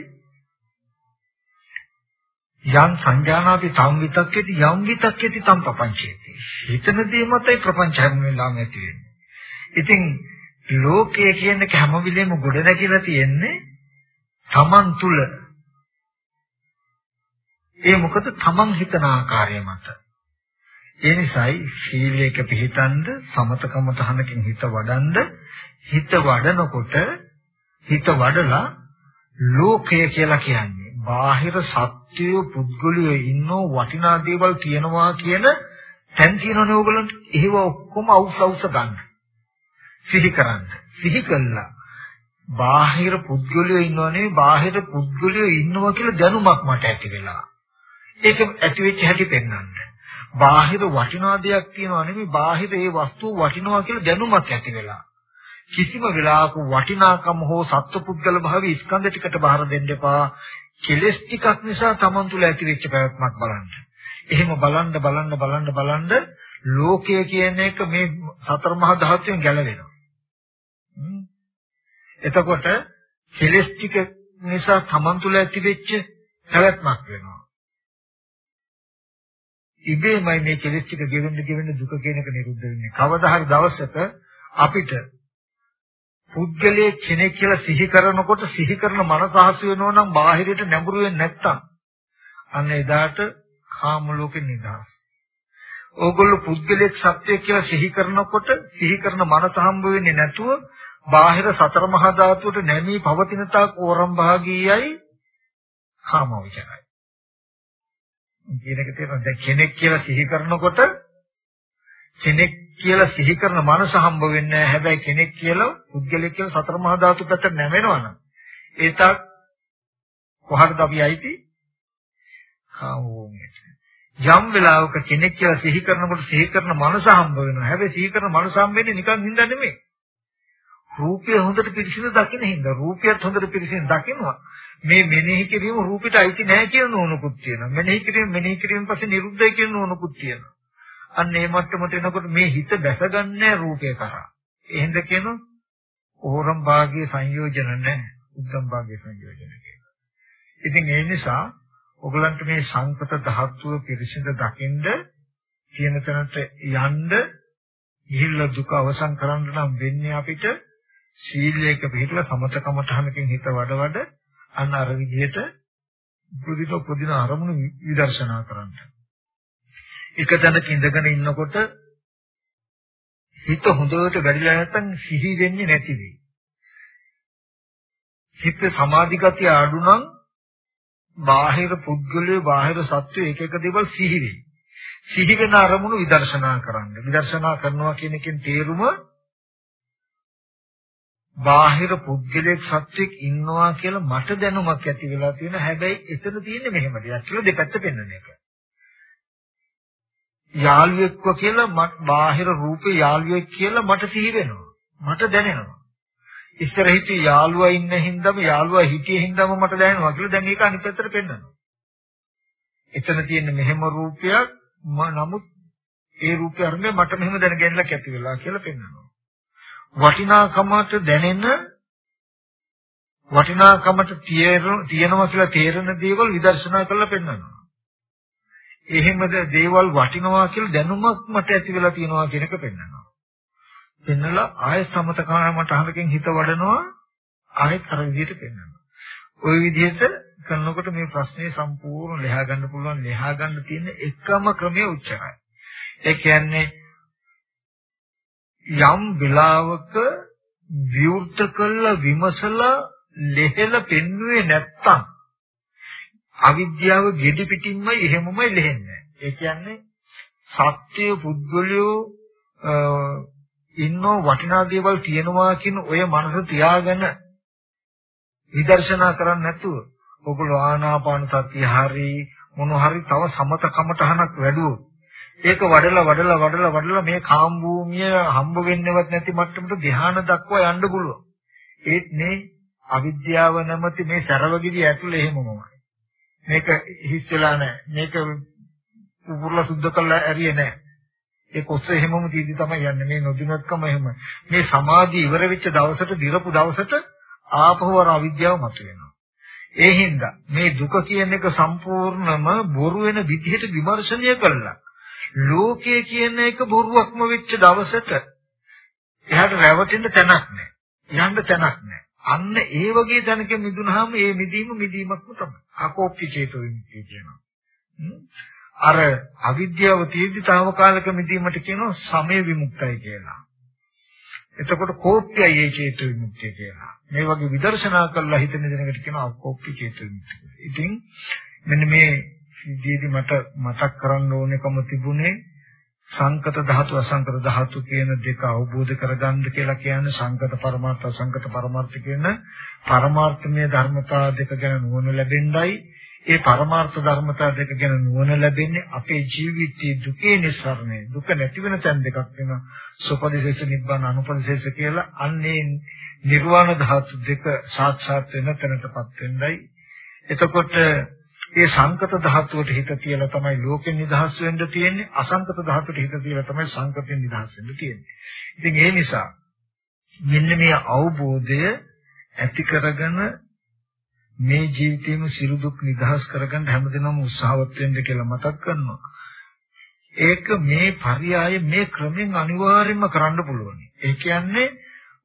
යම් සංජානාති තම් විතක්කේති යම් විතක්කේති තම් ප්‍රපංචේති හිතන දේ මතයි ප්‍රපංච හැම වෙලාවෙම ඇති වෙන්නේ ඉතින් ලෝකය කියන එක හැම වෙලෙම ගොඩ නැගිලා තියෙන්නේ තමන් තුල. ඒ මොකද තමන් හිතන ආකාරය මත. ඒ නිසායි සීලයක පිළිතන්ද සමතකම තහනකින් හිත වඩන්ද හිත වඩනකොට හිත වඩලා ලෝකය කියලා කියන්නේ බාහිර සත්‍යය පුද්ගලියෝ ඉන්නෝ වටිනා දේවල් තියනවා කියන තැන් තියෙනවනේ ඕගලන්ට ඒව ඔක්කොම අවුස් අවුස් ගන්න සිහි කරන්න සිහි කළා බාහිර පුද්ගලියෝ ඉන්නවනේ බාහිර පුද්ගලියෝ ඉන්නවා කියලා දැනුමක් මට ඇති වෙලා ඒක ඇති වෙච්ච හැටි පෙන්වන්න බාහිර වටිනා දෙයක් තියෙනවා නෙමෙයි බාහිර ඒ වස්තුව වටිනවා කියලා දැනුමක් ඇති වෙලා කිසිම වෙලාවක වටිනාකම හෝ සත්පුද්ගල භාවයේ ස්කන්ධ ටිකට බාර දෙන්න එපා. කෙලස් ටිකක් නිසා Taman තුල ඇති වෙච්ච පැවැත්මක් බලන්න. එහෙම බලන්න බලන්න බලන්න බලන්න ලෝකය කියන එක මේ සතර මහා ධාතුවෙන් ගැලවෙනවා. එතකොට කෙලස් ටික නිසා Taman තුල ඇති වෙච්ච පැවැත්මක් වෙනවා. ඉබේමයි මේ කෙලස් ටික ගෙවෙන්න ගෙවෙන්න දුක කියන එක නිරුද්ධ වෙන්නේ. කවදා හරි දවසක අපිට පුද්ගලයේ කෙනෙක් කියලා සිහි කරනකොට සිහි කරන මනස හසු වෙනවා නම් බාහිරයට නැඹුරු වෙන්නේ නැත්තම් අන්න එදාට කාම ලෝකෙ නිදහස්. ඕගොල්ලෝ පුද්ගලයක් සත්‍යයක් කියලා සිහි කරනකොට සිහි කරන මනස හම්බ වෙන්නේ නැතුව බාහිර සතර මහා ධාතුවට නැමී පවතින තාක් ඕරම් භාගීයයි කාම විචාරයි. කියන එක තේරෙනවද? දැන් කෙනෙක් කියලා සිහි කරනකොට කෙනෙක් කියලා සිහි කරන මනස හම්බ වෙන්නේ නැහැ. හැබැයි කෙනෙක් කියලා පුද්ගලෙක් කියලා සතර මහා ධාතු පැත්තට නැවෙනවනම් ඒතත් කොහටද අපි ඇයිති? කාමෝමයට. යම් වෙලාවක කෙනෙක් කියලා සිහි කරනකොට සිහි කරන මනස හම්බ වෙනවා. හැබැයි සිහි කරන මනස හම්බ වෙන්නේ නිකන් හින්දා නෙමෙයි. රූපය හොඳට පිරිසිදු දකින්න හින්දා රූපයත් හොඳට පිරිසිදු දකින්නවා. මේ මෙනෙහි කිරීම රූපෙට අයිති නැහැ කියන නෝනකුත් තියෙනවා. මෙනෙහි කිරීම මෙනෙහි කිරීම පස්සේ නිරුද්ධයි කියන නෝනකුත් තියෙනවා. අන්න ඒ මට්ටමට එනකොට මේ හිත දැසගන්නේ රූපේ කරා. එහෙනම් කියනවා ඕරම් භාගයේ සංයෝජන නැහැ. උද්දම් භාගයේ සංයෝජන කියලා. ඉතින් ඒ නිසා ඔගලන්ට මේ සංකත ධාතුව පිරිසිඳ දකින්ද කියන තැනට යන්න ගිහිල්ලා දුක අවසන් කරන්න නම් වෙන්නේ අපිට සීලයක පිළිපදලා සමතකමඨහනකින් හිත වඩ වඩ අන්න අර විදිහට පුදින පුදින අරමුණු විදර්ශනා කරන්න. එක තැනක ඉඳගෙන ඉන්නකොට හිත හොඳට වැඩිලා නැත්නම් සිහි වෙන්නේ නැති වෙයි. හිත සමාධිගතිය අඩු නම් බාහිර පුද්ගලයේ බාහිර සත්වයේ එක එක දේවල් සිහි වෙයි. සිහි වෙන අරමුණු විදර්ශනා කරන්න. විදර්ශනා කරනවා කියන එකෙන් තේරුම බාහිර පුද්ගලයෙක් සත්වෙක් ඉන්නවා කියලා මට දැනුමක් ඇති වෙලා තියෙන හැබැයි එතන තියෙන්නේ මෙහෙම දෙයක් කියලා දෙපැත්ත පෙන්වන එක. යාළුවෙක්ව කියලා මට බාහිර රූපේ යාළුවෙක් කියලා මට සිහි වෙනවා. මට දැනෙනවා. ඉස්සර හිටිය යාළුවා ඉන්න හින්දාම යාළුවා හිටියේ හින්දාම මට දැනෙනවා කියලා දැන් ඒක අනිත් පැත්තට පෙන්වනවා. එතන තියෙන මෙහෙම රූපයක් නමුත් ඒ රූපය අරගෙන මට මෙහෙම දැනගැනලා කැති වෙලා කියලා පෙන්වනවා. වටිනාකමට දැනෙන වටිනාකමට තියෙනවා කියලා තේරෙන දේවල් විදර්ශනා කරලා පෙන්වනවා. එහෙමද දේවල් වටිනවා කියලා දැනුමක් මට ඇති වෙලා තියෙනවා කියන එක පෙන්වනවා. පෙන්නලා ආයෙ සමතකාමට අහලකින් හිත වඩනවා ආයෙත් අර විදිහට පෙන්වනවා. ওই විදිහට කරනකොට මේ ප්‍රශ්නේ සම්පූර්ණ ලියා ගන්න පුළුවන් ලියා ගන්න තියෙන එකම ක්‍රමය උච්චාරය. ඒ කියන්නේ යම් වෙලාවක විවෘත කළ විමසලා ලෙහෙල පෙන්වුවේ නැත්තම් අවිද්‍යාව gedi පිටින්මයි එහෙමමයි ලෙහෙන්නේ. ඒ කියන්නේ සත්‍ය පුද්ගලයෝ ඉන්නෝ වටිනා දේවල් තියෙනවා කියන ඔය මනස තියාගෙන විදර්ශනා කරන්නේ නැතුව ඔගොල්ලෝ ආනාපාන සතිය හරි මොන හරි තව සමත කමටහනක් වැඩුවොත් ඒක වඩලා වඩලා වඩලා වඩලා මේ කාම් භූමිය හම්බ වෙන්නවත් නැති මට්ටමට ධ්‍යාන දක්වා යන්න පුළුවන්. ඒත් මේ අවිද්‍යාව නැමැති මේ සරවගිරිය ඇතුලේ එහෙමමයි. මේක හිස් වෙලා නැහැ. මේක උගුරලා සුද්ධ කරලා ඇරියේ නැහැ. ඒ කොස්ස එහෙමම තීදි තමයි යන්නේ. මේ නොදිනත්කම එහෙම. මේ සමාධිය ඉවර වෙච්ච දවසට දිරපු දවසට ආපහු අර අවිද්‍යාව මතුවෙනවා. ඒ හින්දා මේ දුක කියන එක සම්පූර්ණම බොරු වෙන විදිහට විමර්ශනය කළා. ලෝකය කියන එක බොරුවක්ම වෙච්ච දවසට එයාට රැවටෙන්න තැනක් නැහැ. යන්න තැනක් නැහැ. අන්න ඒ වගේ තැනක මිදුනහම ඒ මිදීම මිදීමක්ම තමයි. අකෝප්‍ය චේතෝ විමුක්තිය කියනවා. අර අවිද්‍යාව තීර්ති తాවකාලික මිදීමට කියනවා සමය විමුක්තයි කියලා. එතකොට කෝප්‍යයි ඒ චේතෝ විමුක්තිය කියලා. මේ වගේ විදර්ශනා කළා හිත නිදනකට කියනවා අකෝප්‍ය චේතෝ විමුක්තිය. ඉතින් මෙන්න මේ සිද්ධියේදී මට මතක් කරන්න ඕනකම තිබුණේ සංකත ධාතු අසංකත ධාතු කියන දෙක අවබෝධ කරගන්න කියලා කියන්නේ සංකත පරමාර්ථ අසංකත පරමාර්ථ කියන පරමාර්ථමය ධර්මතා දෙක ගැන නුවණ ලැබෙන්නයි. ඒ පරමාර්ථ ධර්මතා දෙක ගැන නුවණ ලැබෙන්නේ අපේ ජීවිතයේ දුකේ නිසරණය දුක නැති වෙන තැන් දෙකක් වෙන සුපදිශේෂ නිබ්බාන අනුපදිශේෂ කියලා අන්නේ නිර්වාණ ධාතු දෙක සාක්ෂාත් වෙන තැනටපත් වෙන්නයි. එතකොට ඒ සංකත ධාතුවට හිත තියලා තමයි ලෝකෙන් නිදහස් වෙන්න තියෙන්නේ අසංකත ධාතුවට හිත තියලා තමයි සංකතෙන් නිදහස් වෙන්න තියෙන්නේ. ඉතින් ඒ නිසා මෙන්න මේ අවබෝධය ඇති කරගෙන මේ ජීවිතේම සිරු දුක් නිදහස් කරගන්න හැමදෙනාම උත්සාහවත් වෙන්න කියලා මතක් කරනවා. ඒක මේ පරියාය මේ ක්‍රමෙන් අනිවාර්යයෙන්ම කරන්න පුළුවන්. ඒ කියන්නේ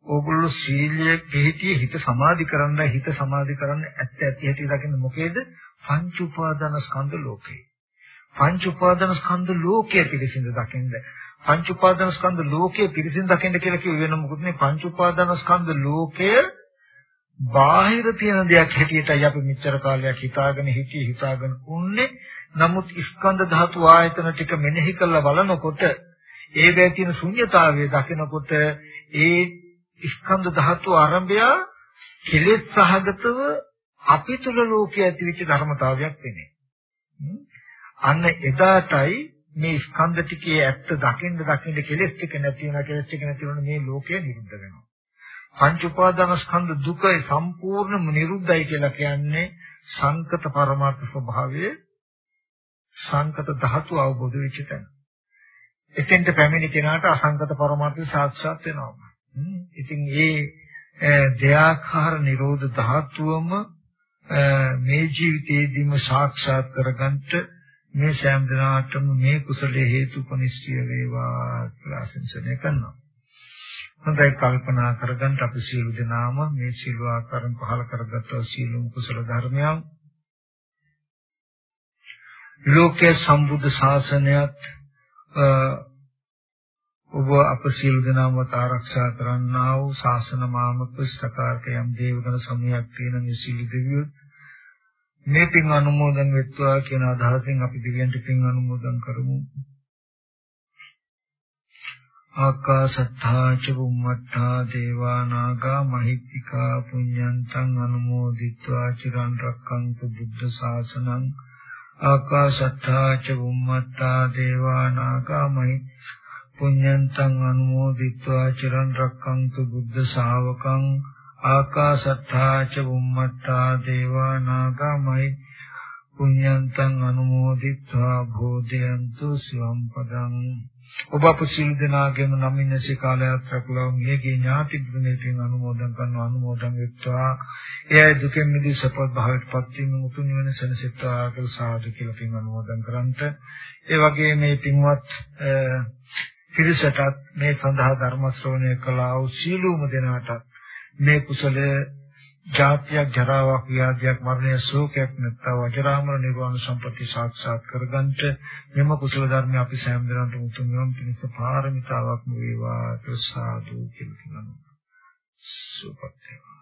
ඕගොල්ලෝ සීලයේ පිළිහිටියේ හිත සමාධි කරන්න හිත සමාධි කරන්න ඇත්ත ඇති ඇති දකින්න මොකේද පංච උපාදාන ස්කන්ධ ලෝකේ. පංච උපාදාන ස්කන්ධ ලෝකයේ පිළිසිඳ දකින්න. පංච උපාදාන ස්කන්ධ ලෝකයේ පිළිසිඳ දකින්න කියලා කිව්ව වෙන මොකද මේ පංච උපාදාන ස්කන්ධ ලෝකය බාහිර තියෙන දෙයක් හැටියටයි අපි මෙච්චර කාලයක් හිතාගෙන හිටියේ හිතාගෙන උන්නේ. නමුත් ස්කන්ධ ධාතු ආයතන ටික මෙනෙහි කරලා බලනකොට ඒ වේ තියෙන ශුන්්‍යතාවය දකිනකොට ඒ ස්කන්ධ ධාතු ආරම්භය කෙලෙස් සහගතව අපි තුල ලෝකයේ ඇතිවෙච්ච ධර්මතාවයක් වෙන්නේ. අන්න එදාටයි මේ ස්කන්ධ ටිකේ ඇත්ත දකින්න දකින්න කෙලෙස් ටික නැති වෙනවා කෙලෙස් ටික නැති වෙනවා මේ ලෝකය නිරුද්ධ වෙනවා. පංච උපාදාන ස්කන්ධ දුකයි සම්පූර්ණම නිරුද්ධයි කියලා කියන්නේ සංකත පරමාර්ථ ස්වභාවයේ සංකත ධාතු අවබෝධ වෙච්ච තැන. එතෙන්ට පැමිණි කෙනාට අසංකත පරමාර්ථය සාක්ෂාත් වෙනවා. ඉතින් මේ දෙයාකාර නිරෝධ ධාතුවම මේ ජීවිතයේදීම සාක්ෂාත් කරගන්නට මේ සෑම දිනාටම මේ කුසලයේ හේතුපනිෂ්ඨිය වේවා කියලා ආශිර්වාද කරනවා. හොඳයි කල්පනා කරගන්න අපි සියලු දෙනාම මේ සියලු ආකාරයෙන් පහල කරගත් සියලුම කුසල ධර්මයන් ලෝකයේ සම්බුද්ධ ශාසනයත් ඔබ අප සියලු දෙනාම ආරක්ෂා කරන්නා වූ ශාසන මාමක ස්ථකාරක යම් දේවගණ සමූහයක් තියෙන මේ සියලු දෙවියෝ මේ පින් අනුමෝදන් වෙත්වා කියන අදහසින් අපි දෙවියන්ට පින් අනුමෝදන් කරමු. ආකාසත්තා ච බුම්මත්තා දේවා නාග මහිත්‍තිකා පුඤ්ඤන්තං අනුමෝදිත්වා චිරන් රක්ඛන්තු බුද්ධ ශාසනං. ආකාසත්තා ච බුම්මත්තා දේවා නාග මහිත්‍තිකා පුඤ්ඤන්තං අනුමෝදිත්වා චිරන් රක්ඛන්තු බුද්ධ ශාවකං ආකාශත්තා ච බුම්මත්තා දේවා නාග මහි පුඤ්ඤන්තං අනුමෝදිත්වා භෝදයන්තු සිවම් පදං ඔබ අප සිල් දනාගෙම නමින් සිකාලයක් රැකලා මියගේ ඥාති ගුණයෙන් අනුමෝදන් කරන අනුමෝදන් වෙත්වා. එයයි දුකෙන් මිදී සපත් භාවයට පත් වීම උතුම් නිවන සැනසෙත්වා කියලා සාදු කියලා පින් අනුමෝදන් කරන්ට. ඒ වගේ මේ පින්වත් පිරිසටත් මේ සඳහා ධර්ම ශ්‍රවණය කළා වූ සීලූම දෙනාටත් මේ කුසලය ජාතියක් ජරාවක් ව්‍යාධියක් මරණය ශෝකයක් නැත්තා වජරාමර නිර්වාණ සම්පatti සාක්ෂාත් කරගන්නට මෙම කුසල ධර්ම අපි සෑම දිනකට උතුම් නිවන් පිණිස පාරමිතාවක් වේවා ප්‍රසාදු කියලා කියනවා. සුපත්ය